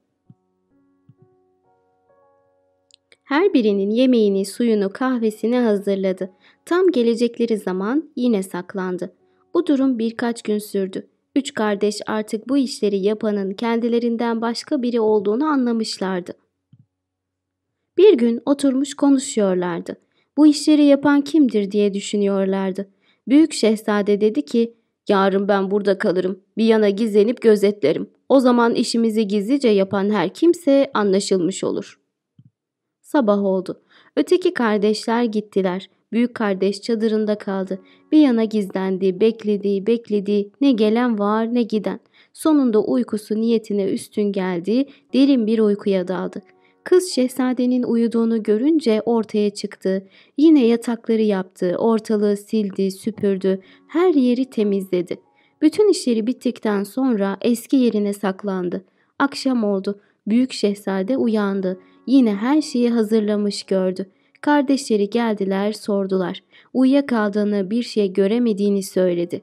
Her birinin yemeğini, suyunu, kahvesini hazırladı. Tam gelecekleri zaman yine saklandı. Bu durum birkaç gün sürdü. Üç kardeş artık bu işleri yapanın kendilerinden başka biri olduğunu anlamışlardı. Bir gün oturmuş konuşuyorlardı. Bu işleri yapan kimdir diye düşünüyorlardı. Büyük şehzade dedi ki, yarın ben burada kalırım, bir yana gizlenip gözetlerim. O zaman işimizi gizlice yapan her kimse anlaşılmış olur. Sabah oldu. Öteki kardeşler gittiler. Büyük kardeş çadırında kaldı. Bir yana gizlendi, bekledi, bekledi. Ne gelen var ne giden. Sonunda uykusu niyetine üstün geldi, derin bir uykuya daldı. Kız şehzadenin uyuduğunu görünce ortaya çıktı. Yine yatakları yaptı, ortalığı sildi, süpürdü, her yeri temizledi. Bütün işleri bittikten sonra eski yerine saklandı. Akşam oldu. Büyük şehzade uyandı. Yine her şeyi hazırlamış gördü. Kardeşleri geldiler, sordular. Uyuyakaldığını, bir şey göremediğini söyledi.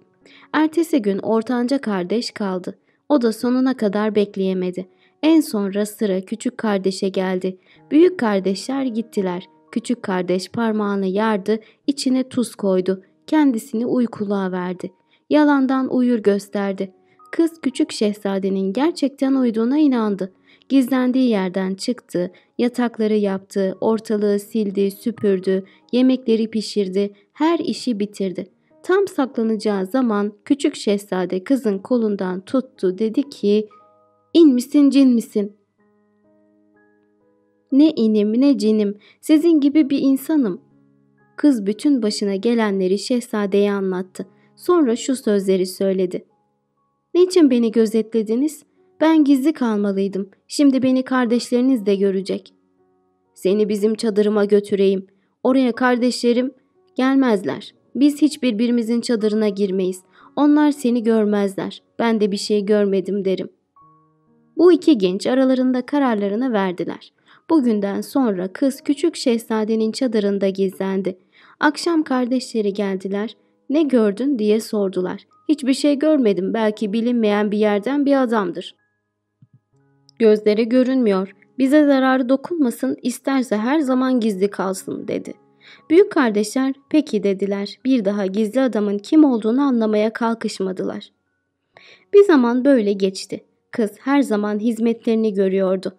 Ertesi gün ortanca kardeş kaldı. O da sonuna kadar bekleyemedi. En sonra sıra küçük kardeşe geldi. Büyük kardeşler gittiler. Küçük kardeş parmağını yardı, içine tuz koydu. Kendisini uykuluğa verdi. Yalandan uyur gösterdi. Kız küçük şehzadenin gerçekten uyuduğuna inandı. Gizlendiği yerden çıktı, yatakları yaptı, ortalığı sildi, süpürdü, yemekleri pişirdi, her işi bitirdi. Tam saklanacağı zaman küçük şehzade kızın kolundan tuttu dedi ki İn misin cin misin? Ne inim ne cinim sizin gibi bir insanım. Kız bütün başına gelenleri şehzadeye anlattı. Sonra şu sözleri söyledi. Niçin beni gözetlediniz? Ben gizli kalmalıydım. Şimdi beni kardeşleriniz de görecek. Seni bizim çadırıma götüreyim. Oraya kardeşlerim gelmezler. Biz hiç birbirimizin çadırına girmeyiz. Onlar seni görmezler. Ben de bir şey görmedim derim. Bu iki genç aralarında kararlarını verdiler. Bugünden sonra kız küçük şehzadenin çadırında gizlendi. Akşam kardeşleri geldiler. Ne gördün diye sordular. Hiçbir şey görmedim belki bilinmeyen bir yerden bir adamdır. Gözleri görünmüyor. Bize zararı dokunmasın, isterse her zaman gizli kalsın dedi. Büyük kardeşler peki dediler. Bir daha gizli adamın kim olduğunu anlamaya kalkışmadılar. Bir zaman böyle geçti. Kız her zaman hizmetlerini görüyordu.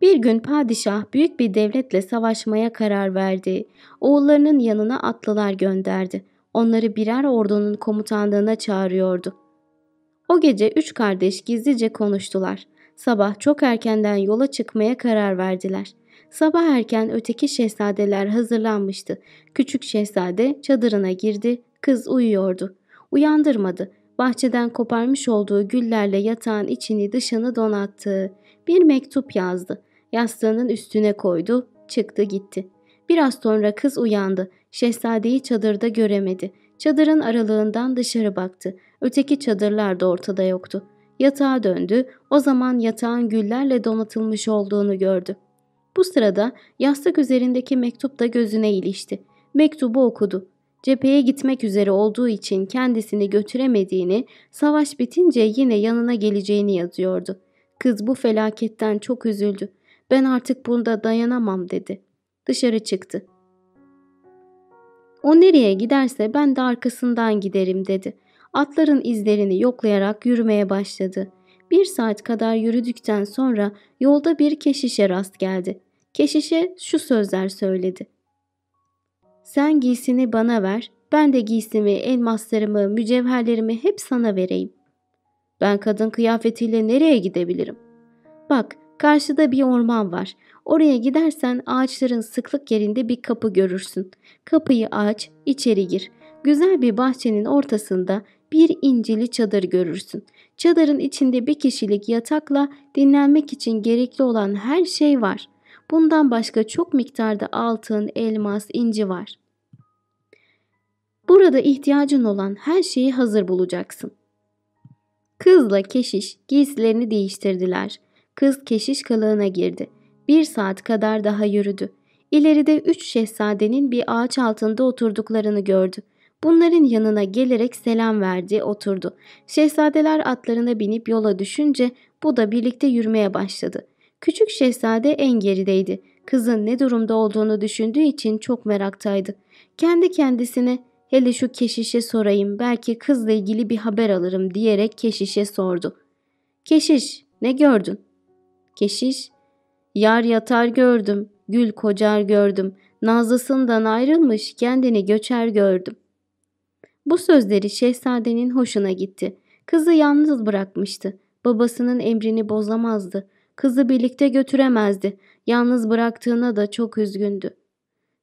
Bir gün padişah büyük bir devletle savaşmaya karar verdi. Oğullarının yanına atlılar gönderdi. Onları birer ordunun komutanlığına çağırıyordu. O gece üç kardeş gizlice konuştular. Sabah çok erkenden yola çıkmaya karar verdiler. Sabah erken öteki şehzadeler hazırlanmıştı. Küçük şehzade çadırına girdi, kız uyuyordu. Uyandırmadı. Bahçeden koparmış olduğu güllerle yatağın içini dışını donattı. Bir mektup yazdı. Yastığının üstüne koydu, çıktı gitti. Biraz sonra kız uyandı. Şehzadeyi çadırda göremedi. Çadırın aralığından dışarı baktı. Öteki çadırlar da ortada yoktu. Yatağa döndü. O zaman yatağın güllerle donatılmış olduğunu gördü. Bu sırada yastık üzerindeki mektup da gözüne ilişti. Mektubu okudu. Cepheye gitmek üzere olduğu için kendisini götüremediğini, savaş bitince yine yanına geleceğini yazıyordu. Kız bu felaketten çok üzüldü. Ben artık bunda dayanamam dedi. Dışarı çıktı. O nereye giderse ben de arkasından giderim dedi. Atların izlerini yoklayarak yürümeye başladı. Bir saat kadar yürüdükten sonra yolda bir keşişe rast geldi. Keşişe şu sözler söyledi. Sen giysini bana ver, ben de giysimi, elmaslarımı, mücevherlerimi hep sana vereyim. Ben kadın kıyafetiyle nereye gidebilirim? Bak, karşıda bir orman var. Oraya gidersen ağaçların sıklık yerinde bir kapı görürsün. Kapıyı aç, içeri gir. Güzel bir bahçenin ortasında bir incili çadır görürsün. Çadırın içinde bir kişilik yatakla dinlenmek için gerekli olan her şey var. Bundan başka çok miktarda altın, elmas, inci var. Burada ihtiyacın olan her şeyi hazır bulacaksın. Kızla keşiş giysilerini değiştirdiler. Kız keşiş kılığına girdi. Bir saat kadar daha yürüdü. İleride üç şehzadenin bir ağaç altında oturduklarını gördü. Bunların yanına gelerek selam verdi, oturdu. Şehzadeler atlarına binip yola düşünce bu da birlikte yürümeye başladı. Küçük şehzade en gerideydi. Kızın ne durumda olduğunu düşündüğü için çok meraktaydı. Kendi kendisine hele şu keşişe sorayım belki kızla ilgili bir haber alırım diyerek keşişe sordu. Keşiş ne gördün? Keşiş yar yatar gördüm, gül kocar gördüm, nazlısından ayrılmış kendini göçer gördüm. Bu sözleri şehzadenin hoşuna gitti. Kızı yalnız bırakmıştı. Babasının emrini bozamazdı. Kızı birlikte götüremezdi. Yalnız bıraktığına da çok üzgündü.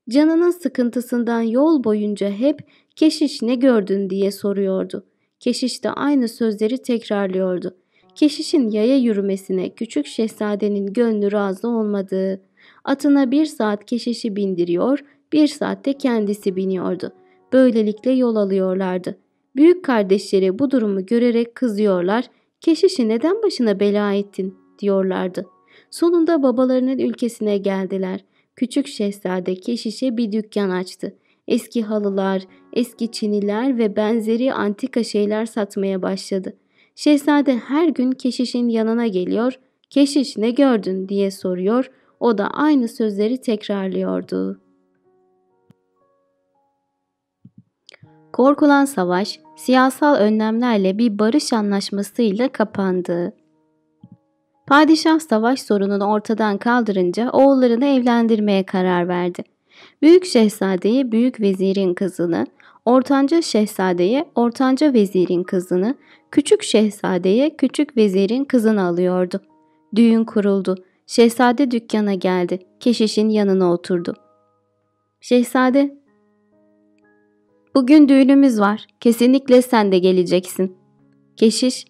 Canının sıkıntısından yol boyunca hep keşiş ne gördün diye soruyordu. Keşiş de aynı sözleri tekrarlıyordu. Keşişin yaya yürümesine küçük şehzadenin gönlü razı olmadı. Atına bir saat keşişi bindiriyor, bir saatte kendisi biniyordu. Böylelikle yol alıyorlardı. Büyük kardeşleri bu durumu görerek kızıyorlar. Keşişi neden başına bela ettin diyorlardı. Sonunda babalarının ülkesine geldiler. Küçük şehzade keşişe bir dükkan açtı. Eski halılar, eski çiniler ve benzeri antika şeyler satmaya başladı. Şehzade her gün keşişin yanına geliyor, keşiş ne gördün diye soruyor, o da aynı sözleri tekrarlıyordu. Korkulan savaş siyasal önlemlerle bir barış anlaşmasıyla kapandı. Padişah savaş sorununu ortadan kaldırınca oğullarını evlendirmeye karar verdi. Büyük şehzadeye büyük vezirin kızını, ortanca şehzadeye ortanca vezirin kızını, küçük şehzadeye küçük vezirin kızını alıyordu. Düğün kuruldu. Şehzade dükkana geldi. Keşişin yanına oturdu. Şehzade, bugün düğünümüz var. Kesinlikle sen de geleceksin. Keşiş,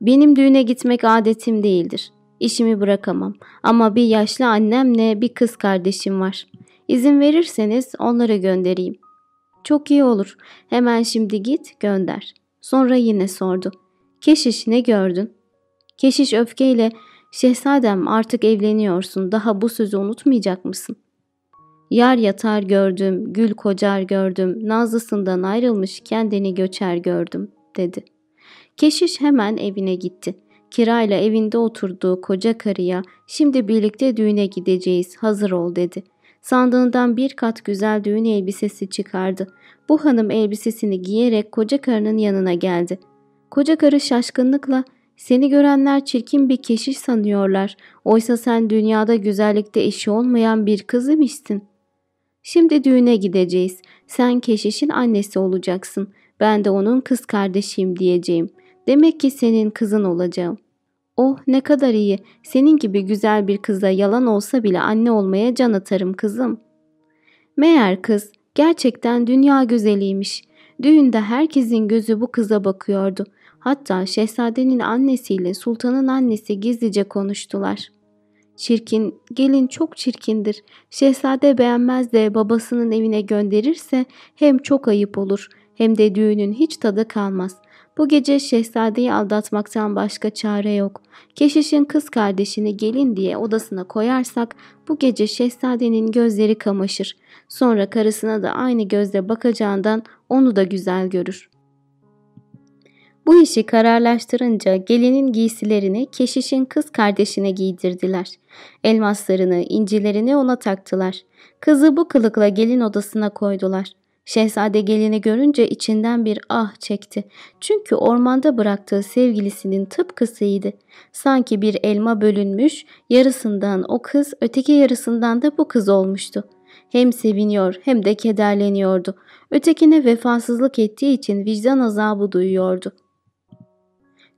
benim düğüne gitmek adetim değildir. İşimi bırakamam ama bir yaşlı annemle bir kız kardeşim var. İzin verirseniz onları göndereyim. Çok iyi olur. Hemen şimdi git gönder. Sonra yine sordu. Keşiş ne gördün? Keşiş öfkeyle Şehzadem artık evleniyorsun. Daha bu sözü unutmayacak mısın? Yar yatar gördüm, gül kocar gördüm, nazlısından ayrılmış kendini göçer gördüm, dedi. Keşiş hemen evine gitti. Kirayla evinde oturduğu koca karıya şimdi birlikte düğüne gideceğiz hazır ol dedi. Sandığından bir kat güzel düğün elbisesi çıkardı. Bu hanım elbisesini giyerek koca karının yanına geldi. Koca karı şaşkınlıkla seni görenler çirkin bir keşiş sanıyorlar. Oysa sen dünyada güzellikte eşi olmayan bir kız imişsin. Şimdi düğüne gideceğiz. Sen keşişin annesi olacaksın. Ben de onun kız kardeşiyim diyeceğim. Demek ki senin kızın olacağım. Oh ne kadar iyi. Senin gibi güzel bir kıza yalan olsa bile anne olmaya can atarım kızım. Meğer kız gerçekten dünya güzeliymiş. Düğünde herkesin gözü bu kıza bakıyordu. Hatta şehzadenin annesiyle sultanın annesi gizlice konuştular. Çirkin, gelin çok çirkindir. Şehzade beğenmez de babasının evine gönderirse hem çok ayıp olur hem de düğünün hiç tadı kalmaz. Bu gece şehzadeyi aldatmaktan başka çare yok. Keşişin kız kardeşini gelin diye odasına koyarsak bu gece şehzadenin gözleri kamaşır. Sonra karısına da aynı gözle bakacağından onu da güzel görür. Bu işi kararlaştırınca gelinin giysilerini keşişin kız kardeşine giydirdiler. Elmaslarını, incilerini ona taktılar. Kızı bu kılıkla gelin odasına koydular. Şehzade gelini görünce içinden bir ah çekti. Çünkü ormanda bıraktığı sevgilisinin tıpkısıydı. Sanki bir elma bölünmüş, yarısından o kız, öteki yarısından da bu kız olmuştu. Hem seviniyor hem de kederleniyordu. Ötekine vefasızlık ettiği için vicdan azabı duyuyordu.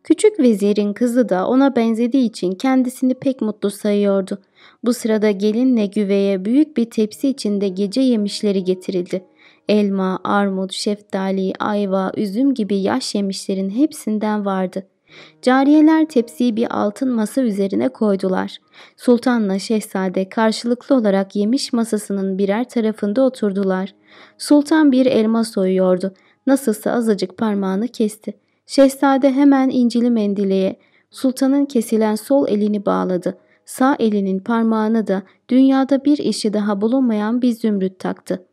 Küçük vezirin kızı da ona benzediği için kendisini pek mutlu sayıyordu. Bu sırada gelinle güveye büyük bir tepsi içinde gece yemişleri getirildi. Elma, armut, şeftali, ayva, üzüm gibi yaş yemişlerin hepsinden vardı. Cariyeler tepsiyi bir altın masa üzerine koydular. Sultanla şehzade karşılıklı olarak yemiş masasının birer tarafında oturdular. Sultan bir elma soyuyordu. Nasılsa azıcık parmağını kesti. Şehzade hemen incili mendileye sultanın kesilen sol elini bağladı. Sağ elinin parmağını da dünyada bir işi daha bulunmayan bir zümrüt taktı.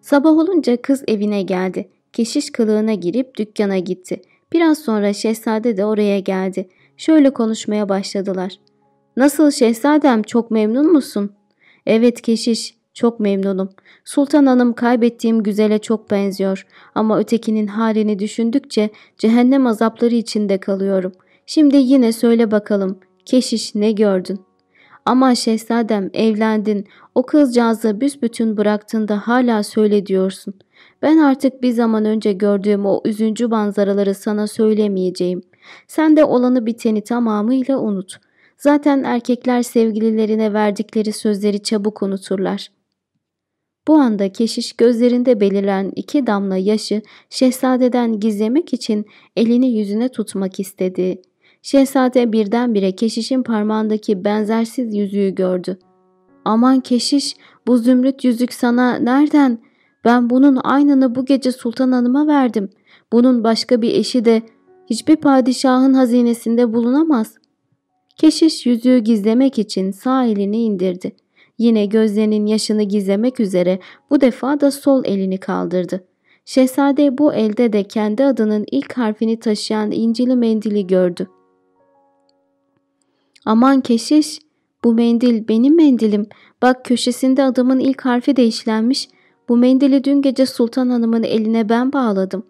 Sabah olunca kız evine geldi. Keşiş kılığına girip dükkana gitti. Biraz sonra şehzade de oraya geldi. Şöyle konuşmaya başladılar. Nasıl şehzadem çok memnun musun? Evet keşiş çok memnunum. Sultan Hanım kaybettiğim güzele çok benziyor ama ötekinin halini düşündükçe cehennem azapları içinde kalıyorum. Şimdi yine söyle bakalım. Keşiş ne gördün? Ama şehzadem evlendin. O kızcağızı büsbütün bıraktığında hala söyle diyorsun. Ben artık bir zaman önce gördüğüm o üzüncü manzaraları sana söylemeyeceğim. Sen de olanı biteni tamamıyla unut. Zaten erkekler sevgililerine verdikleri sözleri çabuk unuturlar. Bu anda keşiş gözlerinde belirlen iki damla yaşı şehzadeden gizlemek için elini yüzüne tutmak istedi. Şehzade birdenbire keşişin parmağındaki benzersiz yüzüğü gördü. Aman keşiş bu zümrüt yüzük sana nereden? Ben bunun aynını bu gece Sultan Hanım'a verdim. Bunun başka bir eşi de hiçbir padişahın hazinesinde bulunamaz. Keşiş yüzüğü gizlemek için sağ elini indirdi. Yine gözlerinin yaşını gizlemek üzere bu defa da sol elini kaldırdı. Şehzade bu elde de kendi adının ilk harfini taşıyan incili mendili gördü. Aman keşiş, bu mendil benim mendilim. Bak köşesinde adımın ilk harfi de işlenmiş. Bu mendili dün gece Sultan Hanım'ın eline ben bağladım.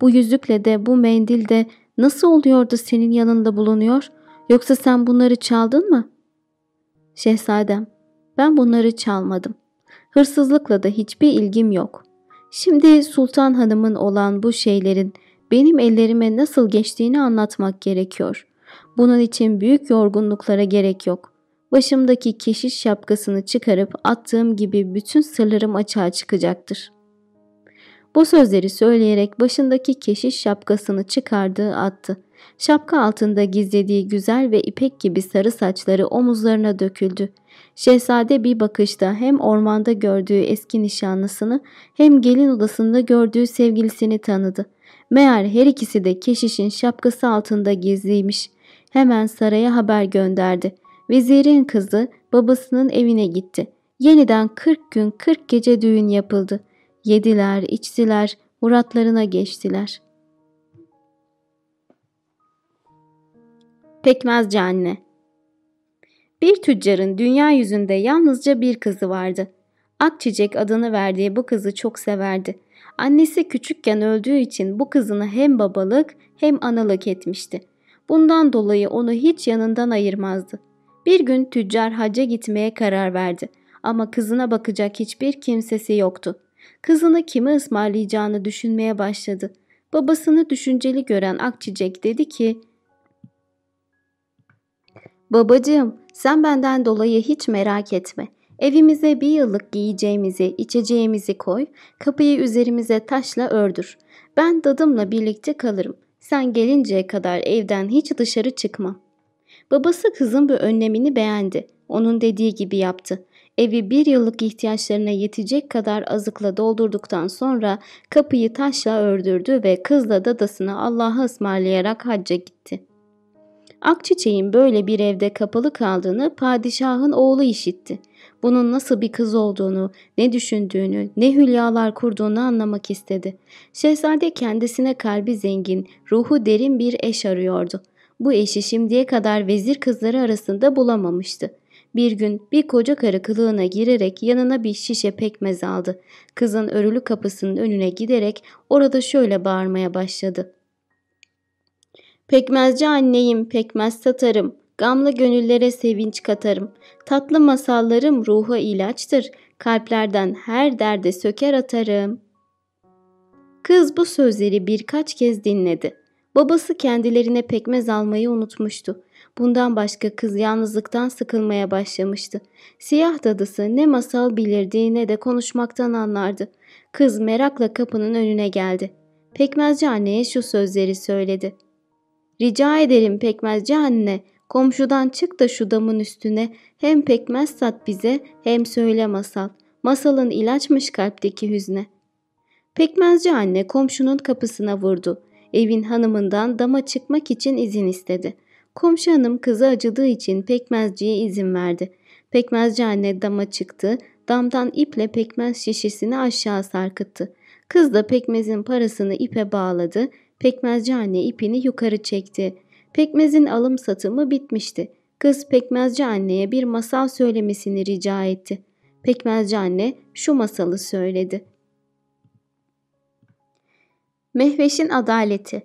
Bu yüzükle de bu mendil de nasıl oluyor da senin yanında bulunuyor? Yoksa sen bunları çaldın mı? Şehzadem, ben bunları çalmadım. Hırsızlıkla da hiçbir ilgim yok. Şimdi Sultan Hanım'ın olan bu şeylerin benim ellerime nasıl geçtiğini anlatmak gerekiyor. Bunun için büyük yorgunluklara gerek yok. Başımdaki keşiş şapkasını çıkarıp attığım gibi bütün sırlarım açığa çıkacaktır. Bu sözleri söyleyerek başındaki keşiş şapkasını çıkardığı attı. Şapka altında gizlediği güzel ve ipek gibi sarı saçları omuzlarına döküldü. Şehzade bir bakışta hem ormanda gördüğü eski nişanlısını hem gelin odasında gördüğü sevgilisini tanıdı. Meğer her ikisi de keşişin şapkası altında gizliymiş. Hemen saraya haber gönderdi. Vezirin kızı babasının evine gitti. Yeniden 40 gün 40 gece düğün yapıldı. Yediler, içtiler, muratlarına geçtiler. Pekmezci anne Bir tüccarın dünya yüzünde yalnızca bir kızı vardı. Akçiçek adını verdiği bu kızı çok severdi. Annesi küçükken öldüğü için bu kızını hem babalık hem analık etmişti. Bundan dolayı onu hiç yanından ayırmazdı. Bir gün tüccar hacca gitmeye karar verdi ama kızına bakacak hiçbir kimsesi yoktu. Kızını kime ısmarlayacağını düşünmeye başladı. Babasını düşünceli gören Akçiçek dedi ki Babacığım sen benden dolayı hiç merak etme. Evimize bir yıllık giyeceğimizi, içeceğimizi koy, kapıyı üzerimize taşla ördür. Ben dadımla birlikte kalırım. Sen gelinceye kadar evden hiç dışarı çıkma. Babası kızın bu önlemini beğendi. Onun dediği gibi yaptı. Evi bir yıllık ihtiyaçlarına yetecek kadar azıkla doldurduktan sonra kapıyı taşla ördürdü ve kızla dadasını Allah'a ısmarlayarak hacca gitti. Akçiçeğin böyle bir evde kapalı kaldığını padişahın oğlu işitti. Bunun nasıl bir kız olduğunu, ne düşündüğünü, ne hülyalar kurduğunu anlamak istedi. Şehzade kendisine kalbi zengin, ruhu derin bir eş arıyordu. Bu eşi şimdiye kadar vezir kızları arasında bulamamıştı. Bir gün bir koca karı kılığına girerek yanına bir şişe pekmez aldı. Kızın örülü kapısının önüne giderek orada şöyle bağırmaya başladı. Pekmezci anneyim, pekmez satarım. Gamlı gönüllere sevinç katarım. Tatlı masallarım ruha ilaçtır. Kalplerden her derde söker atarım. Kız bu sözleri birkaç kez dinledi. Babası kendilerine pekmez almayı unutmuştu. Bundan başka kız yalnızlıktan sıkılmaya başlamıştı. Siyah dadısı ne masal bilirdi ne de konuşmaktan anlardı. Kız merakla kapının önüne geldi. Pekmezci anneye şu sözleri söyledi. Rica ederim pekmezci anne, komşudan çık da şu damın üstüne hem pekmez sat bize hem söyle masal. Masalın ilaçmış kalpteki hüzne. Pekmezci anne komşunun kapısına vurdu. Evin hanımından dama çıkmak için izin istedi. Komşu hanım kızı acıdığı için pekmezciye izin verdi. Pekmezci anne dama çıktı, damdan iple pekmez şişesini aşağı sarkıttı. Kız da pekmezin parasını ipe bağladı, pekmezci anne ipini yukarı çekti. Pekmezin alım satımı bitmişti. Kız pekmezci anneye bir masal söylemesini rica etti. Pekmezci anne şu masalı söyledi. Mehveş'in adaleti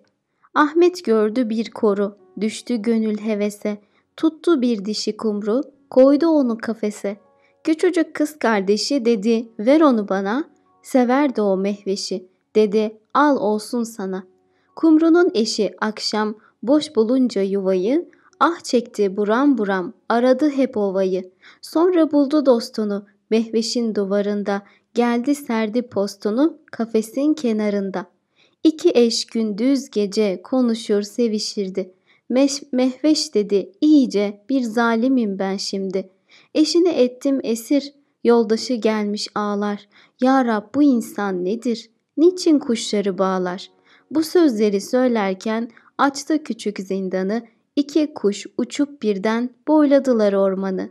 Ahmet gördü bir koru, düştü gönül hevese, tuttu bir dişi kumru, koydu onu kafese. Küçücük kız kardeşi dedi, ver onu bana, severdi o mehveşi, dedi, al olsun sana. Kumrunun eşi akşam boş bulunca yuvayı, ah çekti buram buram, aradı hep ovayı. Sonra buldu dostunu, mehveşin duvarında, geldi serdi postunu, kafesin kenarında.'' İki eş gündüz gece konuşur sevişirdi. Meş, mehveş dedi iyice bir zalimim ben şimdi. Eşini ettim esir, yoldaşı gelmiş ağlar. Ya Rab bu insan nedir? Niçin kuşları bağlar? Bu sözleri söylerken açtı küçük zindanı, iki kuş uçup birden boyladılar ormanı.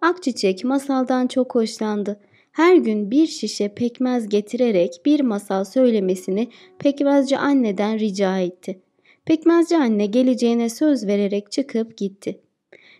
Akçiçek masaldan çok hoşlandı her gün bir şişe pekmez getirerek bir masal söylemesini pekmezci anneden rica etti. Pekmezci anne geleceğine söz vererek çıkıp gitti.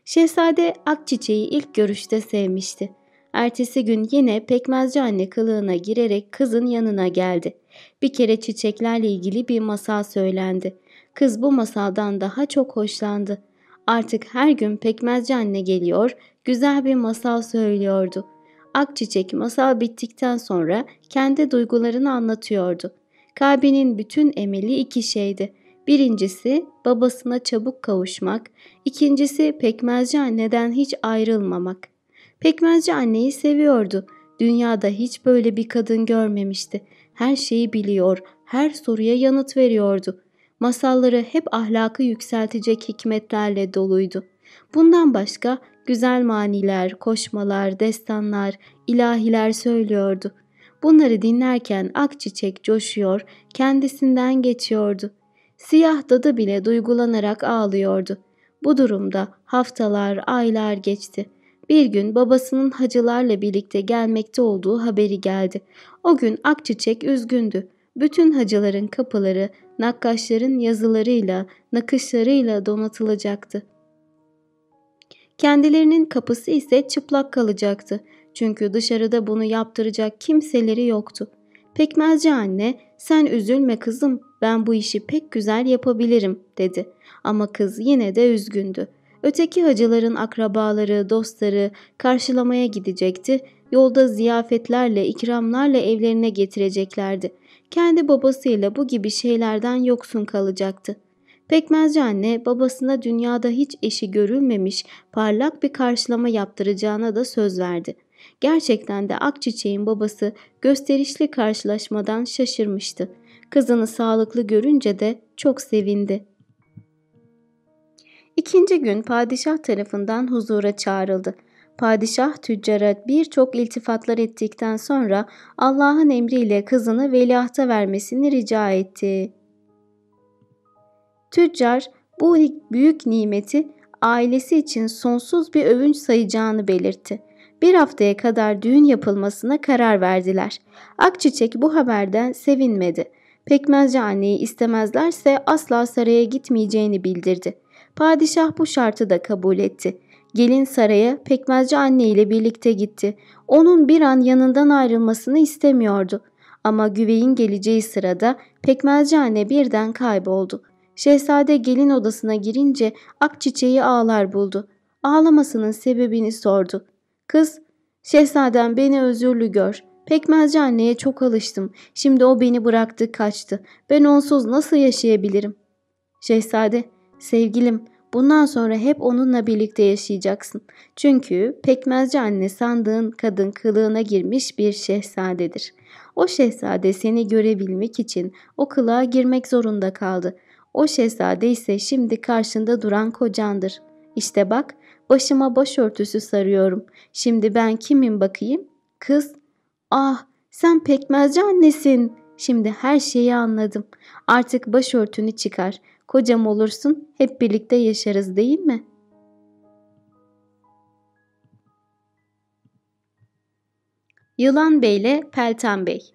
Şehzade Akçiçeği ilk görüşte sevmişti. Ertesi gün yine pekmezci anne kılığına girerek kızın yanına geldi. Bir kere çiçeklerle ilgili bir masal söylendi. Kız bu masaldan daha çok hoşlandı. Artık her gün pekmezci anne geliyor, güzel bir masal söylüyordu. Akçiçek masal bittikten sonra kendi duygularını anlatıyordu. Kalbinin bütün emeli iki şeydi. Birincisi babasına çabuk kavuşmak, ikincisi pekmezci anneden hiç ayrılmamak. Pekmezci anneyi seviyordu. Dünyada hiç böyle bir kadın görmemişti. Her şeyi biliyor, her soruya yanıt veriyordu. Masalları hep ahlakı yükseltecek hikmetlerle doluydu. Bundan başka güzel maniler, koşmalar, destanlar, ilahiler söylüyordu. Bunları dinlerken akçiçek coşuyor, kendisinden geçiyordu. Siyah dadı bile duygulanarak ağlıyordu. Bu durumda haftalar, aylar geçti. Bir gün babasının hacılarla birlikte gelmekte olduğu haberi geldi. O gün Akçiçek üzgündü. Bütün hacıların kapıları nakkaşların yazılarıyla, nakışlarıyla donatılacaktı. Kendilerinin kapısı ise çıplak kalacaktı. Çünkü dışarıda bunu yaptıracak kimseleri yoktu. Pekmezci anne, sen üzülme kızım, ben bu işi pek güzel yapabilirim dedi. Ama kız yine de üzgündü. Öteki hacıların akrabaları, dostları karşılamaya gidecekti. Yolda ziyafetlerle, ikramlarla evlerine getireceklerdi. Kendi babasıyla bu gibi şeylerden yoksun kalacaktı. Pekmezci anne babasına dünyada hiç eşi görülmemiş parlak bir karşılama yaptıracağına da söz verdi. Gerçekten de Akçiçek'in babası gösterişli karşılaşmadan şaşırmıştı. Kızını sağlıklı görünce de çok sevindi. İkinci gün padişah tarafından huzura çağrıldı. Padişah tüccara birçok iltifatlar ettikten sonra Allah'ın emriyle kızını veliahta vermesini rica etti. Tüccar bu büyük nimeti ailesi için sonsuz bir övünç sayacağını belirtti. Bir haftaya kadar düğün yapılmasına karar verdiler. Akçiçek bu haberden sevinmedi. Pekmezci anneyi istemezlerse asla saraya gitmeyeceğini bildirdi. Padişah bu şartı da kabul etti. Gelin saraya pekmezci anne ile birlikte gitti. Onun bir an yanından ayrılmasını istemiyordu. Ama güveyin geleceği sırada pekmezci anne birden kayboldu. Şehzade gelin odasına girince akçiçeği ağlar buldu. Ağlamasının sebebini sordu. Kız, şehzadem beni özürlü gör. Pekmezci anneye çok alıştım. Şimdi o beni bıraktı kaçtı. Ben onsuz nasıl yaşayabilirim? Şehzade, sevgilim Bundan sonra hep onunla birlikte yaşayacaksın. Çünkü pekmezci anne sandığın kadın kılığına girmiş bir şehzadedir. O şehzade seni görebilmek için o kılığa girmek zorunda kaldı. O şehzade ise şimdi karşında duran kocandır. İşte bak başıma başörtüsü sarıyorum. Şimdi ben kimim bakayım? Kız, ah sen pekmezci annesin. Şimdi her şeyi anladım. Artık başörtünü çıkar. Kocam olursun, hep birlikte yaşarız değil mi? Yılan Bey ile Pelten Bey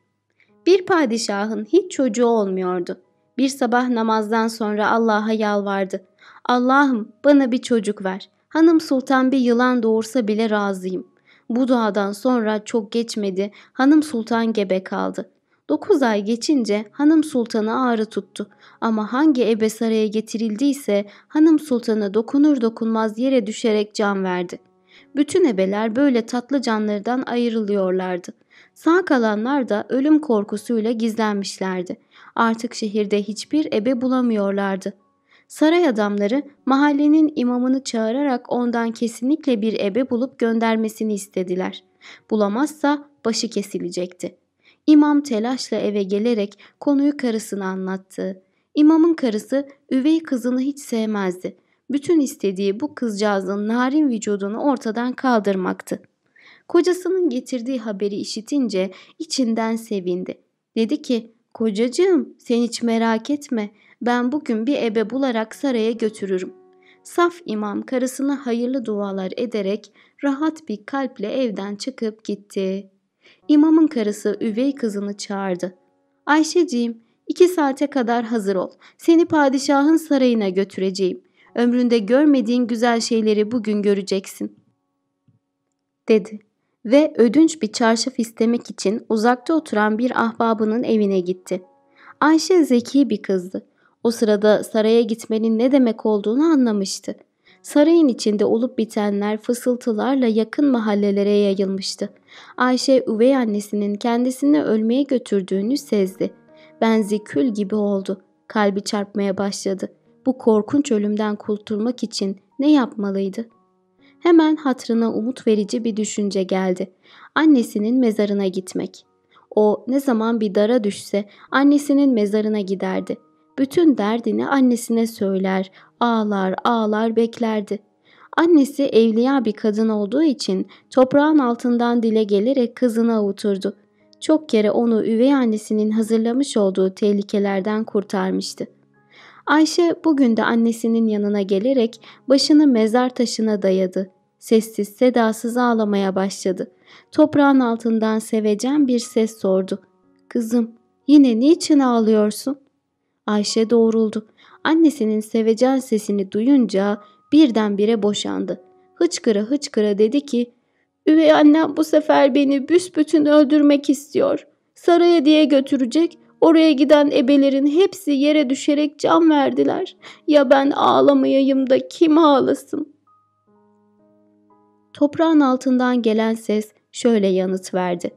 Bir padişahın hiç çocuğu olmuyordu. Bir sabah namazdan sonra Allah'a yalvardı. Allah'ım bana bir çocuk ver. Hanım sultan bir yılan doğursa bile razıyım. Bu duadan sonra çok geçmedi. Hanım sultan gebe kaldı. Dokuz ay geçince hanım sultanı ağrı tuttu. Ama hangi ebe saraya getirildiyse hanım sultanı dokunur dokunmaz yere düşerek can verdi. Bütün ebeler böyle tatlı canlardan ayrılıyorlardı. Sağ kalanlar da ölüm korkusuyla gizlenmişlerdi. Artık şehirde hiçbir ebe bulamıyorlardı. Saray adamları mahallenin imamını çağırarak ondan kesinlikle bir ebe bulup göndermesini istediler. Bulamazsa başı kesilecekti. İmam telaşla eve gelerek konuyu karısına anlattı. İmamın karısı üvey kızını hiç sevmezdi. Bütün istediği bu kızcağızın narin vücudunu ortadan kaldırmaktı. Kocasının getirdiği haberi işitince içinden sevindi. Dedi ki, kocacığım sen hiç merak etme ben bugün bir ebe bularak saraya götürürüm. Saf imam karısına hayırlı dualar ederek rahat bir kalple evden çıkıp gitti. İmamın karısı üvey kızını çağırdı. Ayşeciğim, iki saate kadar hazır ol. Seni padişahın sarayına götüreceğim. Ömründe görmediğin güzel şeyleri bugün göreceksin. Dedi ve ödünç bir çarşaf istemek için uzakta oturan bir ahbabının evine gitti. Ayşe zeki bir kızdı. O sırada saraya gitmenin ne demek olduğunu anlamıştı. Sarayın içinde olup bitenler fısıltılarla yakın mahallelere yayılmıştı. Ayşe üvey annesinin kendisini ölmeye götürdüğünü sezdi. Benzi kül gibi oldu. Kalbi çarpmaya başladı. Bu korkunç ölümden kurtulmak için ne yapmalıydı? Hemen hatrına umut verici bir düşünce geldi. Annesinin mezarına gitmek. O ne zaman bir dara düşse annesinin mezarına giderdi. Bütün derdini annesine söyler, ağlar ağlar beklerdi. Annesi evliya bir kadın olduğu için toprağın altından dile gelerek kızını avuturdu. Çok kere onu üvey annesinin hazırlamış olduğu tehlikelerden kurtarmıştı. Ayşe bugün de annesinin yanına gelerek başını mezar taşına dayadı. Sessiz sedasız ağlamaya başladı. Toprağın altından sevecen bir ses sordu. Kızım yine niçin ağlıyorsun? Ayşe doğruldu. Annesinin sevecen sesini duyunca birdenbire boşandı. Hıçkıra hıçkıra dedi ki Üvey annem bu sefer beni büsbütün öldürmek istiyor. Saraya diye götürecek. Oraya giden ebelerin hepsi yere düşerek can verdiler. Ya ben ağlamayayım da kim ağlasın? Toprağın altından gelen ses şöyle yanıt verdi.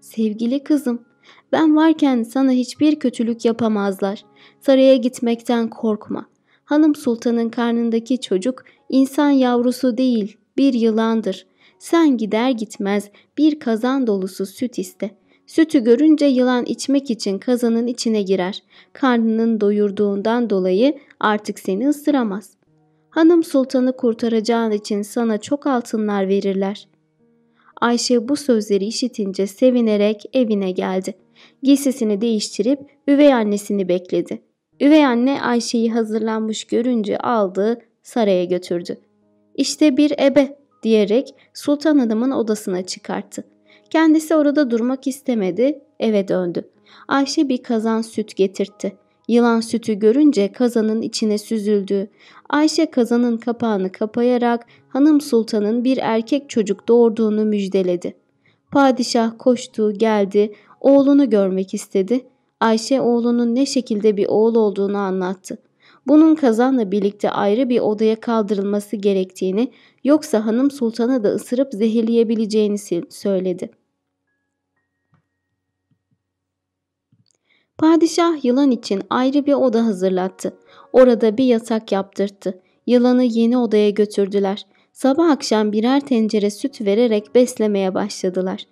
Sevgili kızım, ben varken sana hiçbir kötülük yapamazlar. Saraya gitmekten korkma. Hanım sultanın karnındaki çocuk insan yavrusu değil, bir yılandır. Sen gider gitmez bir kazan dolusu süt iste. Sütü görünce yılan içmek için kazanın içine girer. Karnının doyurduğundan dolayı artık seni ısıramaz. Hanım sultanı kurtaracağın için sana çok altınlar verirler. Ayşe bu sözleri işitince sevinerek evine geldi. Giysisini değiştirip üvey annesini bekledi. Üvey anne Ayşe'yi hazırlanmış görünce aldı, saraya götürdü. İşte bir ebe diyerek Sultan Hanım'ın odasına çıkarttı. Kendisi orada durmak istemedi, eve döndü. Ayşe bir kazan süt getirtti. Yılan sütü görünce kazanın içine süzüldü. Ayşe kazanın kapağını kapayarak hanım sultanın bir erkek çocuk doğurduğunu müjdeledi. Padişah koştu, geldi, oğlunu görmek istedi. Ayşe oğlunun ne şekilde bir oğul olduğunu anlattı. Bunun kazanla birlikte ayrı bir odaya kaldırılması gerektiğini yoksa hanım sultanı da ısırıp zehirleyebileceğini söyledi. Padişah yılan için ayrı bir oda hazırlattı. Orada bir yatak yaptırttı. Yılanı yeni odaya götürdüler. Sabah akşam birer tencere süt vererek beslemeye başladılar.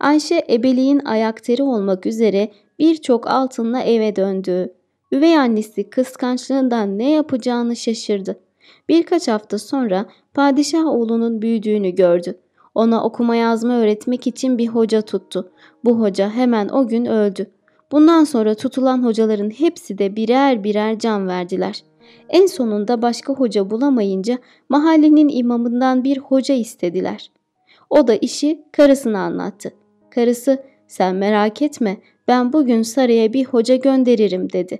Ayşe ebeliğin ayakteri olmak üzere birçok altınla eve döndü. Üvey annesi kıskançlığından ne yapacağını şaşırdı. Birkaç hafta sonra padişah oğlunun büyüdüğünü gördü. Ona okuma yazma öğretmek için bir hoca tuttu. Bu hoca hemen o gün öldü. Bundan sonra tutulan hocaların hepsi de birer birer can verdiler. En sonunda başka hoca bulamayınca mahallenin imamından bir hoca istediler. O da işi karısına anlattı. Karısı sen merak etme ben bugün saraya bir hoca gönderirim dedi.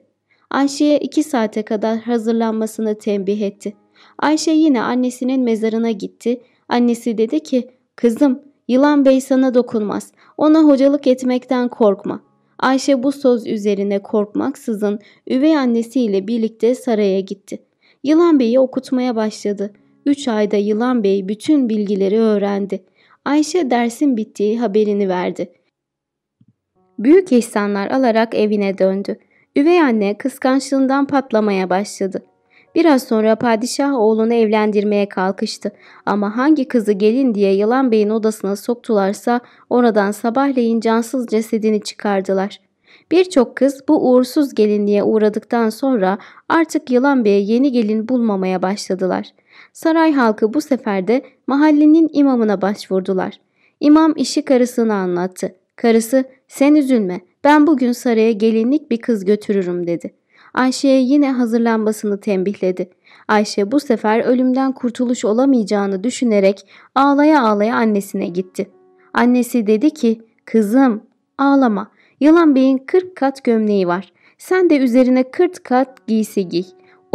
Ayşe'ye iki saate kadar hazırlanmasını tembih etti. Ayşe yine annesinin mezarına gitti. Annesi dedi ki kızım yılan bey sana dokunmaz. Ona hocalık etmekten korkma. Ayşe bu söz üzerine korkmaksızın üvey annesiyle birlikte saraya gitti. Yılan Bey'i okutmaya başladı. Üç ayda Yılan Bey bütün bilgileri öğrendi. Ayşe dersin bittiği haberini verdi. Büyük ihsanlar alarak evine döndü. Üvey anne kıskançlığından patlamaya başladı. Biraz sonra padişah oğlunu evlendirmeye kalkıştı. Ama hangi kızı gelin diye Yılan Bey'in odasına soktularsa oradan sabahleyin cansız cesedini çıkardılar. Birçok kız bu uğursuz gelinliğe uğradıktan sonra artık Yılan Bey'e yeni gelin bulmamaya başladılar. Saray halkı bu sefer de mahallenin imamına başvurdular. İmam işi karısına anlattı. Karısı sen üzülme ben bugün saraya gelinlik bir kız götürürüm dedi. Ayşe'ye yine hazırlanmasını tembihledi. Ayşe bu sefer ölümden kurtuluş olamayacağını düşünerek ağlaya ağlaya annesine gitti. Annesi dedi ki kızım ağlama Yılan Bey'in 40 kat gömleği var. Sen de üzerine 40 kat giysi giy.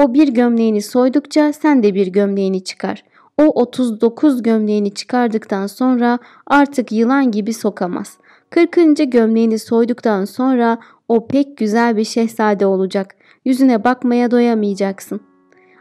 O bir gömleğini soydukça sen de bir gömleğini çıkar. O 39 gömleğini çıkardıktan sonra artık yılan gibi sokamaz. 40. gömleğini soyduktan sonra o pek güzel bir şehzade olacak. Yüzüne bakmaya doyamayacaksın.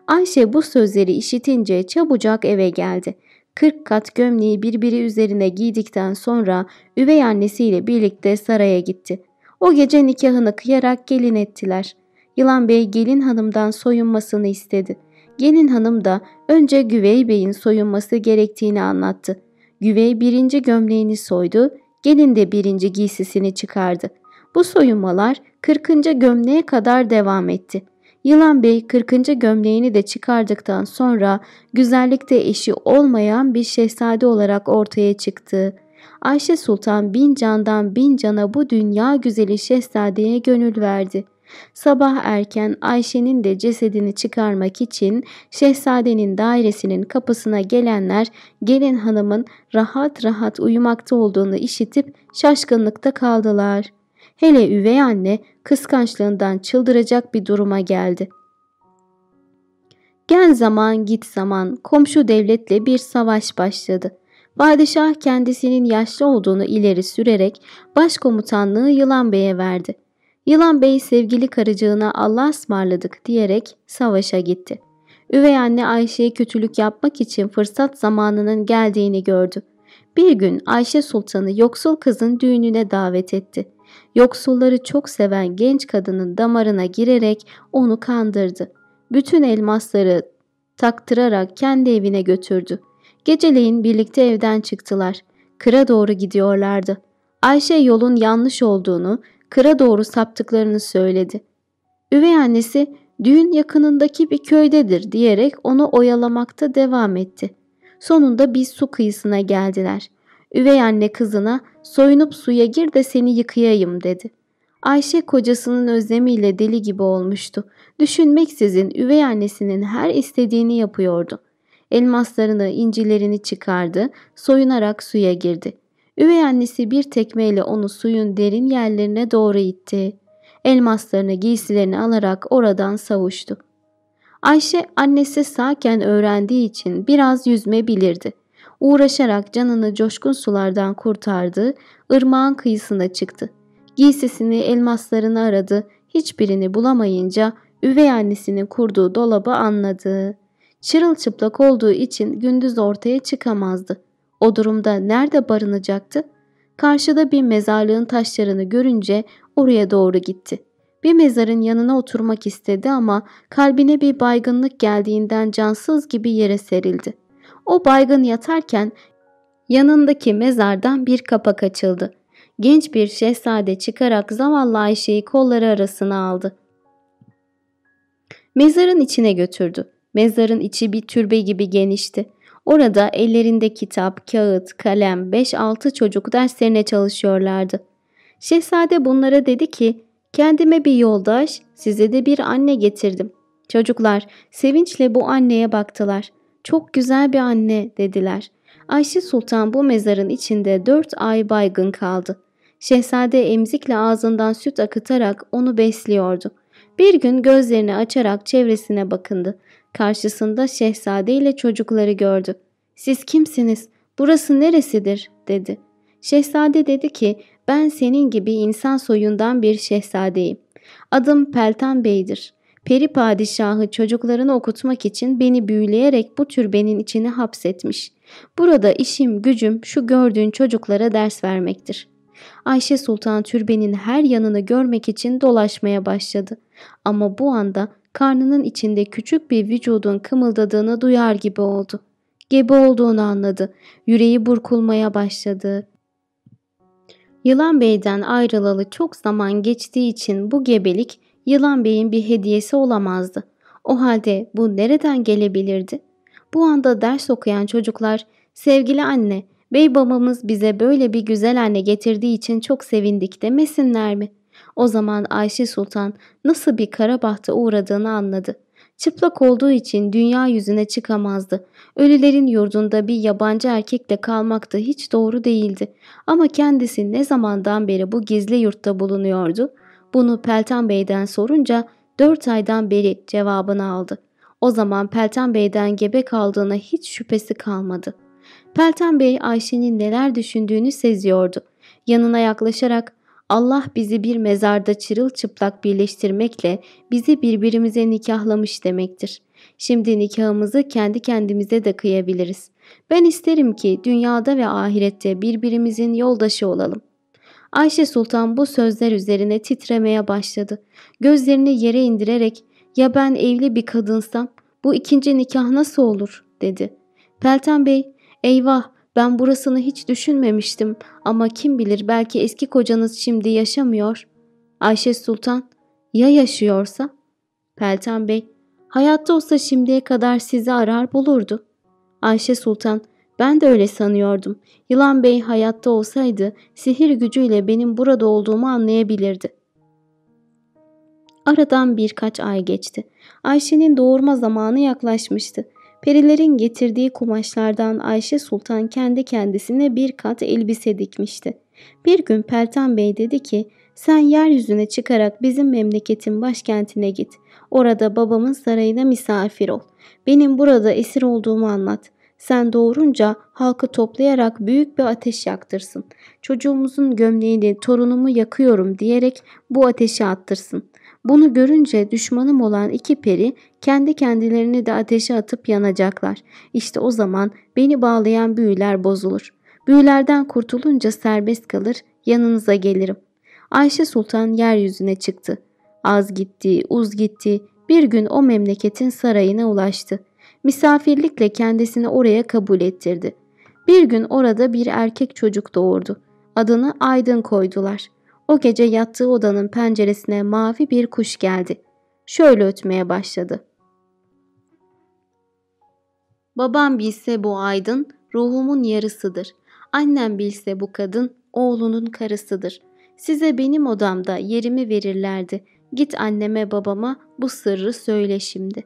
Ayşe bu sözleri işitince çabucak eve geldi. 40 kat gömleği birbiri üzerine giydikten sonra üvey annesiyle birlikte saraya gitti. O gece nikahını kıyarak gelin ettiler. Yılan Bey gelin hanımdan soyunmasını istedi. Gelin hanım da önce Güvey Bey'in soyunması gerektiğini anlattı. Güvey birinci gömleğini soydu, gelin de birinci giysisini çıkardı. Bu soyunmalar 40. gömleğe kadar devam etti. Yılan Bey 40. gömleğini de çıkardıktan sonra güzellikte eşi olmayan bir şehzade olarak ortaya çıktı. Ayşe Sultan bin candan bin cana bu dünya güzeli şehzadeye gönül verdi. Sabah erken Ayşe'nin de cesedini çıkarmak için şehzadenin dairesinin kapısına gelenler gelin hanımın rahat rahat uyumakta olduğunu işitip şaşkınlıkta kaldılar. Hele üvey anne kıskançlığından çıldıracak bir duruma geldi. Gel zaman git zaman komşu devletle bir savaş başladı. Padişah kendisinin yaşlı olduğunu ileri sürerek başkomutanlığı Yılan Bey'e verdi. Yılan Bey sevgili karıcığına Allah ısmarladık diyerek savaşa gitti. Üvey anne Ayşe'ye kötülük yapmak için fırsat zamanının geldiğini gördü. Bir gün Ayşe Sultan'ı yoksul kızın düğününe davet etti. Yoksulları çok seven genç kadının damarına girerek onu kandırdı. Bütün elmasları taktırarak kendi evine götürdü. Geceleyin birlikte evden çıktılar. Kıra doğru gidiyorlardı. Ayşe yolun yanlış olduğunu, kıra doğru saptıklarını söyledi. Üvey annesi düğün yakınındaki bir köydedir diyerek onu oyalamakta devam etti. Sonunda bir su kıyısına geldiler. Üvey anne kızına soyunup suya gir de seni yıkayayım dedi. Ayşe kocasının özlemiyle deli gibi olmuştu. Düşünmeksizin üvey annesinin her istediğini yapıyordu. Elmaslarını, incilerini çıkardı, soyunarak suya girdi. Üvey annesi bir tekmeyle onu suyun derin yerlerine doğru itti. Elmaslarını, giysilerini alarak oradan savuştu. Ayşe annesi sağken öğrendiği için biraz yüzme bilirdi. Uğraşarak canını coşkun sulardan kurtardı, ırmağın kıyısına çıktı. Giysisini, elmaslarını aradı, hiçbirini bulamayınca üvey annesinin kurduğu dolabı anladı. Çırılçıplak olduğu için gündüz ortaya çıkamazdı. O durumda nerede barınacaktı? Karşıda bir mezarlığın taşlarını görünce oraya doğru gitti. Bir mezarın yanına oturmak istedi ama kalbine bir baygınlık geldiğinden cansız gibi yere serildi. O baygın yatarken yanındaki mezardan bir kapak açıldı. Genç bir şehzade çıkarak zavallı Ayşe'yi kolları arasına aldı. Mezarın içine götürdü. Mezarın içi bir türbe gibi genişti. Orada ellerinde kitap, kağıt, kalem, 5-6 çocuk derslerine çalışıyorlardı. Şehzade bunlara dedi ki, kendime bir yoldaş, size de bir anne getirdim. Çocuklar sevinçle bu anneye baktılar. Çok güzel bir anne dediler. Ayşe Sultan bu mezarın içinde dört ay baygın kaldı. Şehzade emzikle ağzından süt akıtarak onu besliyordu. Bir gün gözlerini açarak çevresine bakındı. Karşısında şehzade ile çocukları gördü. Siz kimsiniz? Burası neresidir? dedi. Şehzade dedi ki ben senin gibi insan soyundan bir şehzadeyim. Adım Peltan Bey'dir. Peri padişahı çocuklarını okutmak için beni büyüleyerek bu türbenin içine hapsetmiş. Burada işim gücüm şu gördüğün çocuklara ders vermektir. Ayşe Sultan türbenin her yanını görmek için dolaşmaya başladı. Ama bu anda karnının içinde küçük bir vücudun kımıldadığını duyar gibi oldu. Gebe olduğunu anladı. Yüreği burkulmaya başladı. Yılan Bey'den ayrılalı çok zaman geçtiği için bu gebelik Yılan Bey'in bir hediyesi olamazdı. O halde bu nereden gelebilirdi? Bu anda ders okuyan çocuklar, sevgili anne, bey babamız bize böyle bir güzel anne getirdiği için çok sevindik demesinler mi? O zaman Ayşe Sultan nasıl bir kara bahta uğradığını anladı. Çıplak olduğu için dünya yüzüne çıkamazdı. Ölülerin yurdunda bir yabancı erkekle kalmak da hiç doğru değildi. Ama kendisi ne zamandan beri bu gizli yurtta bulunuyordu? Bunu Peltan Bey'den sorunca dört aydan beri cevabını aldı. O zaman Peltan Bey'den gebe kaldığına hiç şüphesi kalmadı. Peltan Bey Ayşe'nin neler düşündüğünü seziyordu. Yanına yaklaşarak Allah bizi bir mezarda çırılçıplak birleştirmekle bizi birbirimize nikahlamış demektir. Şimdi nikahımızı kendi kendimize de kıyabiliriz. Ben isterim ki dünyada ve ahirette birbirimizin yoldaşı olalım. Ayşe Sultan bu sözler üzerine titremeye başladı. Gözlerini yere indirerek ya ben evli bir kadınsam bu ikinci nikah nasıl olur dedi. Pelten Bey eyvah ben burasını hiç düşünmemiştim ama kim bilir belki eski kocanız şimdi yaşamıyor. Ayşe Sultan ya yaşıyorsa? Pelten Bey hayatta olsa şimdiye kadar sizi arar bulurdu. Ayşe Sultan ben de öyle sanıyordum. Yılan Bey hayatta olsaydı sihir gücüyle benim burada olduğumu anlayabilirdi. Aradan birkaç ay geçti. Ayşe'nin doğurma zamanı yaklaşmıştı. Perilerin getirdiği kumaşlardan Ayşe Sultan kendi kendisine bir kat elbise dikmişti. Bir gün Peltan Bey dedi ki, sen yeryüzüne çıkarak bizim memleketin başkentine git. Orada babamın sarayına misafir ol. Benim burada esir olduğumu anlat. Sen doğurunca halkı toplayarak büyük bir ateş yaktırsın. Çocuğumuzun gömleğini torunumu yakıyorum diyerek bu ateşe attırsın. Bunu görünce düşmanım olan iki peri kendi kendilerini de ateşe atıp yanacaklar. İşte o zaman beni bağlayan büyüler bozulur. Büyülerden kurtulunca serbest kalır, yanınıza gelirim. Ayşe Sultan yeryüzüne çıktı. Az gitti, uz gitti. Bir gün o memleketin sarayına ulaştı. Misafirlikle kendisini oraya kabul ettirdi. Bir gün orada bir erkek çocuk doğurdu. Adını Aydın koydular. O gece yattığı odanın penceresine mavi bir kuş geldi. Şöyle ötmeye başladı. Babam bilse bu aydın ruhumun yarısıdır. Annem bilse bu kadın oğlunun karısıdır. Size benim odamda yerimi verirlerdi. Git anneme babama bu sırrı söyle şimdi.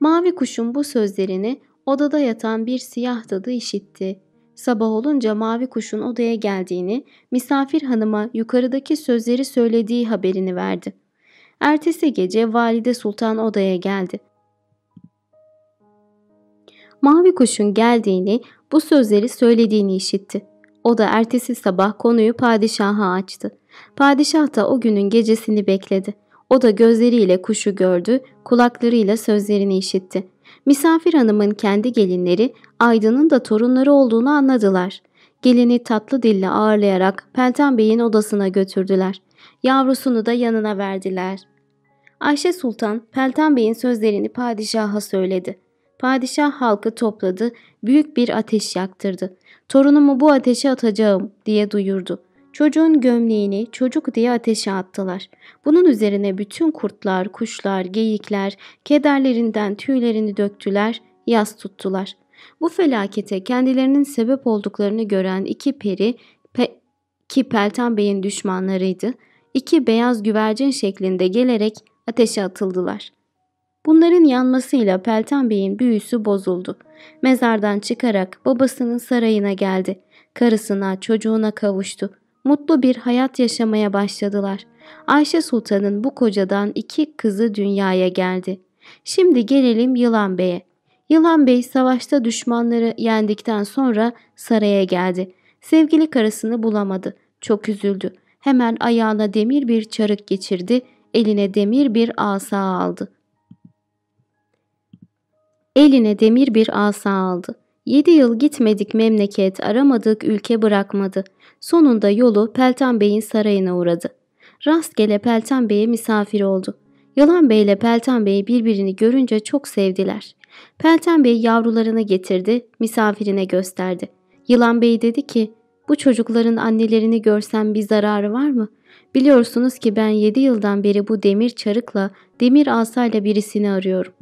Mavi kuşun bu sözlerini odada yatan bir siyah dadı işitti. Sabah olunca mavi kuşun odaya geldiğini, misafir hanıma yukarıdaki sözleri söylediği haberini verdi. Ertesi gece valide sultan odaya geldi. Mavi kuşun geldiğini, bu sözleri söylediğini işitti. O da ertesi sabah konuyu padişaha açtı. Padişah da o günün gecesini bekledi. O da gözleriyle kuşu gördü, kulaklarıyla sözlerini işitti. Misafir hanımın kendi gelinleri Aydın'ın da torunları olduğunu anladılar. Gelini tatlı dille ağırlayarak Pelten Bey'in odasına götürdüler. yavrusunu da yanına verdiler. Ayşe Sultan Pelten Bey'in sözlerini padişaha söyledi. Padişah halkı topladı, büyük bir ateş yaktırdı. Torunumu bu ateşe atacağım diye duyurdu. Çocuğun gömleğini çocuk diye ateşe attılar. Bunun üzerine bütün kurtlar, kuşlar, geyikler kederlerinden tüylerini döktüler, yas tuttular. Bu felakete kendilerinin sebep olduklarını gören iki peri pe ki Peltan Bey'in düşmanlarıydı, iki beyaz güvercin şeklinde gelerek ateşe atıldılar. Bunların yanmasıyla Peltan Bey'in büyüsü bozuldu. Mezardan çıkarak babasının sarayına geldi. Karısına, çocuğuna kavuştu. Mutlu bir hayat yaşamaya başladılar. Ayşe Sultan'ın bu kocadan iki kızı dünyaya geldi. Şimdi gelelim Yılan Bey'e. Yılan Bey savaşta düşmanları yendikten sonra saraya geldi. Sevgili karısını bulamadı. Çok üzüldü. Hemen ayağına demir bir çarık geçirdi, eline demir bir asa aldı. Eline demir bir asa aldı. Yedi yıl gitmedik memleket, aramadık ülke bırakmadı. Sonunda yolu Peltan Bey'in sarayına uğradı. Rastgele Peltan Bey'e misafir oldu. Yılan Bey ile Peltan Bey birbirini görünce çok sevdiler. Pelten Bey yavrularını getirdi, misafirine gösterdi. Yılan Bey dedi ki, bu çocukların annelerini görsem bir zararı var mı? Biliyorsunuz ki ben yedi yıldan beri bu demir çarıkla, demir asayla birisini arıyorum.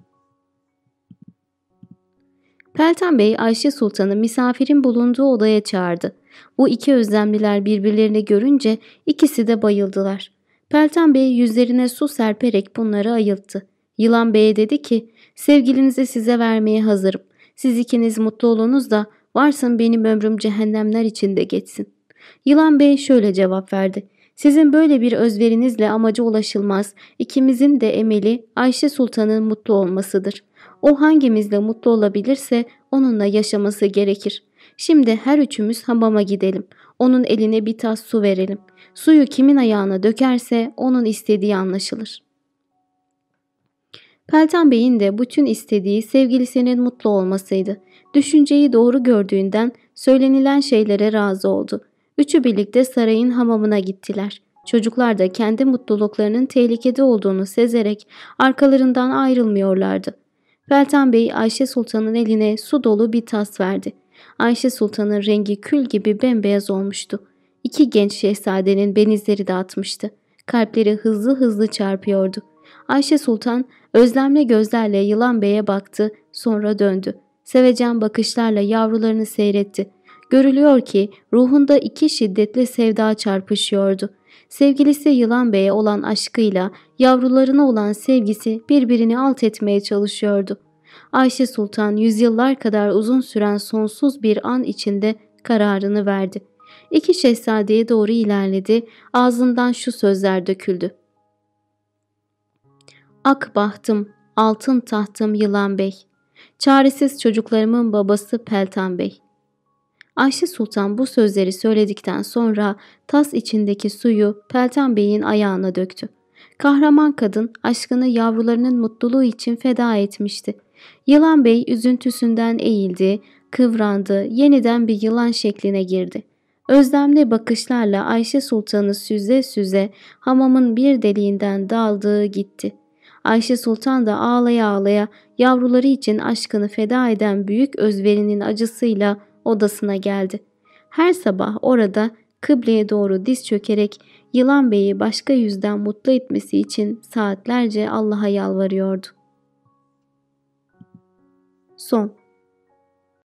Pelten Bey Ayşe Sultan'ı misafirin bulunduğu odaya çağırdı. Bu iki özlemliler birbirlerini görünce ikisi de bayıldılar. Pelten Bey yüzlerine su serperek bunları ayılttı. Yılan Bey'e dedi ki, sevgilinizi size vermeye hazırım. Siz ikiniz mutlu olunuz da varsın benim ömrüm cehennemler içinde geçsin. Yılan Bey şöyle cevap verdi. Sizin böyle bir özverinizle amaca ulaşılmaz. İkimizin de emeli Ayşe Sultan'ın mutlu olmasıdır. O hangimizle mutlu olabilirse onunla yaşaması gerekir. Şimdi her üçümüz hamama gidelim. Onun eline bir tas su verelim. Suyu kimin ayağına dökerse onun istediği anlaşılır. Peltan Bey'in de bütün istediği sevgilisinin mutlu olmasıydı. Düşünceyi doğru gördüğünden söylenilen şeylere razı oldu. Üçü birlikte sarayın hamamına gittiler. Çocuklar da kendi mutluluklarının tehlikede olduğunu sezerek arkalarından ayrılmıyorlardı. Peltan Bey Ayşe Sultan'ın eline su dolu bir tas verdi. Ayşe Sultan'ın rengi kül gibi bembeyaz olmuştu. İki genç şehzadenin benizleri dağıtmıştı. Kalpleri hızlı hızlı çarpıyordu. Ayşe Sultan özlemle gözlerle Yılan Bey'e baktı, sonra döndü. Sevecen bakışlarla yavrularını seyretti. Görülüyor ki ruhunda iki şiddetli sevda çarpışıyordu. Sevgilisi Yılan Bey'e olan aşkıyla yavrularına olan sevgisi birbirini alt etmeye çalışıyordu. Ayşe Sultan yüzyıllar kadar uzun süren sonsuz bir an içinde kararını verdi. İki şehzadeye doğru ilerledi, ağzından şu sözler döküldü. Ak bahtım, altın tahtım Yılan Bey. Çaresiz çocuklarımın babası Peltan Bey. Ayşe Sultan bu sözleri söyledikten sonra tas içindeki suyu Peltan Bey'in ayağına döktü. Kahraman kadın aşkını yavrularının mutluluğu için feda etmişti. Yılan Bey üzüntüsünden eğildi, kıvrandı, yeniden bir yılan şekline girdi. Özlemli bakışlarla Ayşe Sultan'ı süze süze hamamın bir deliğinden daldığı gitti.'' Ayşe Sultan da ağlaya ağlaya yavruları için aşkını feda eden büyük özverinin acısıyla odasına geldi. Her sabah orada kıbleye doğru diz çökerek Yılan Bey'i başka yüzden mutlu etmesi için saatlerce Allah'a yalvarıyordu. Son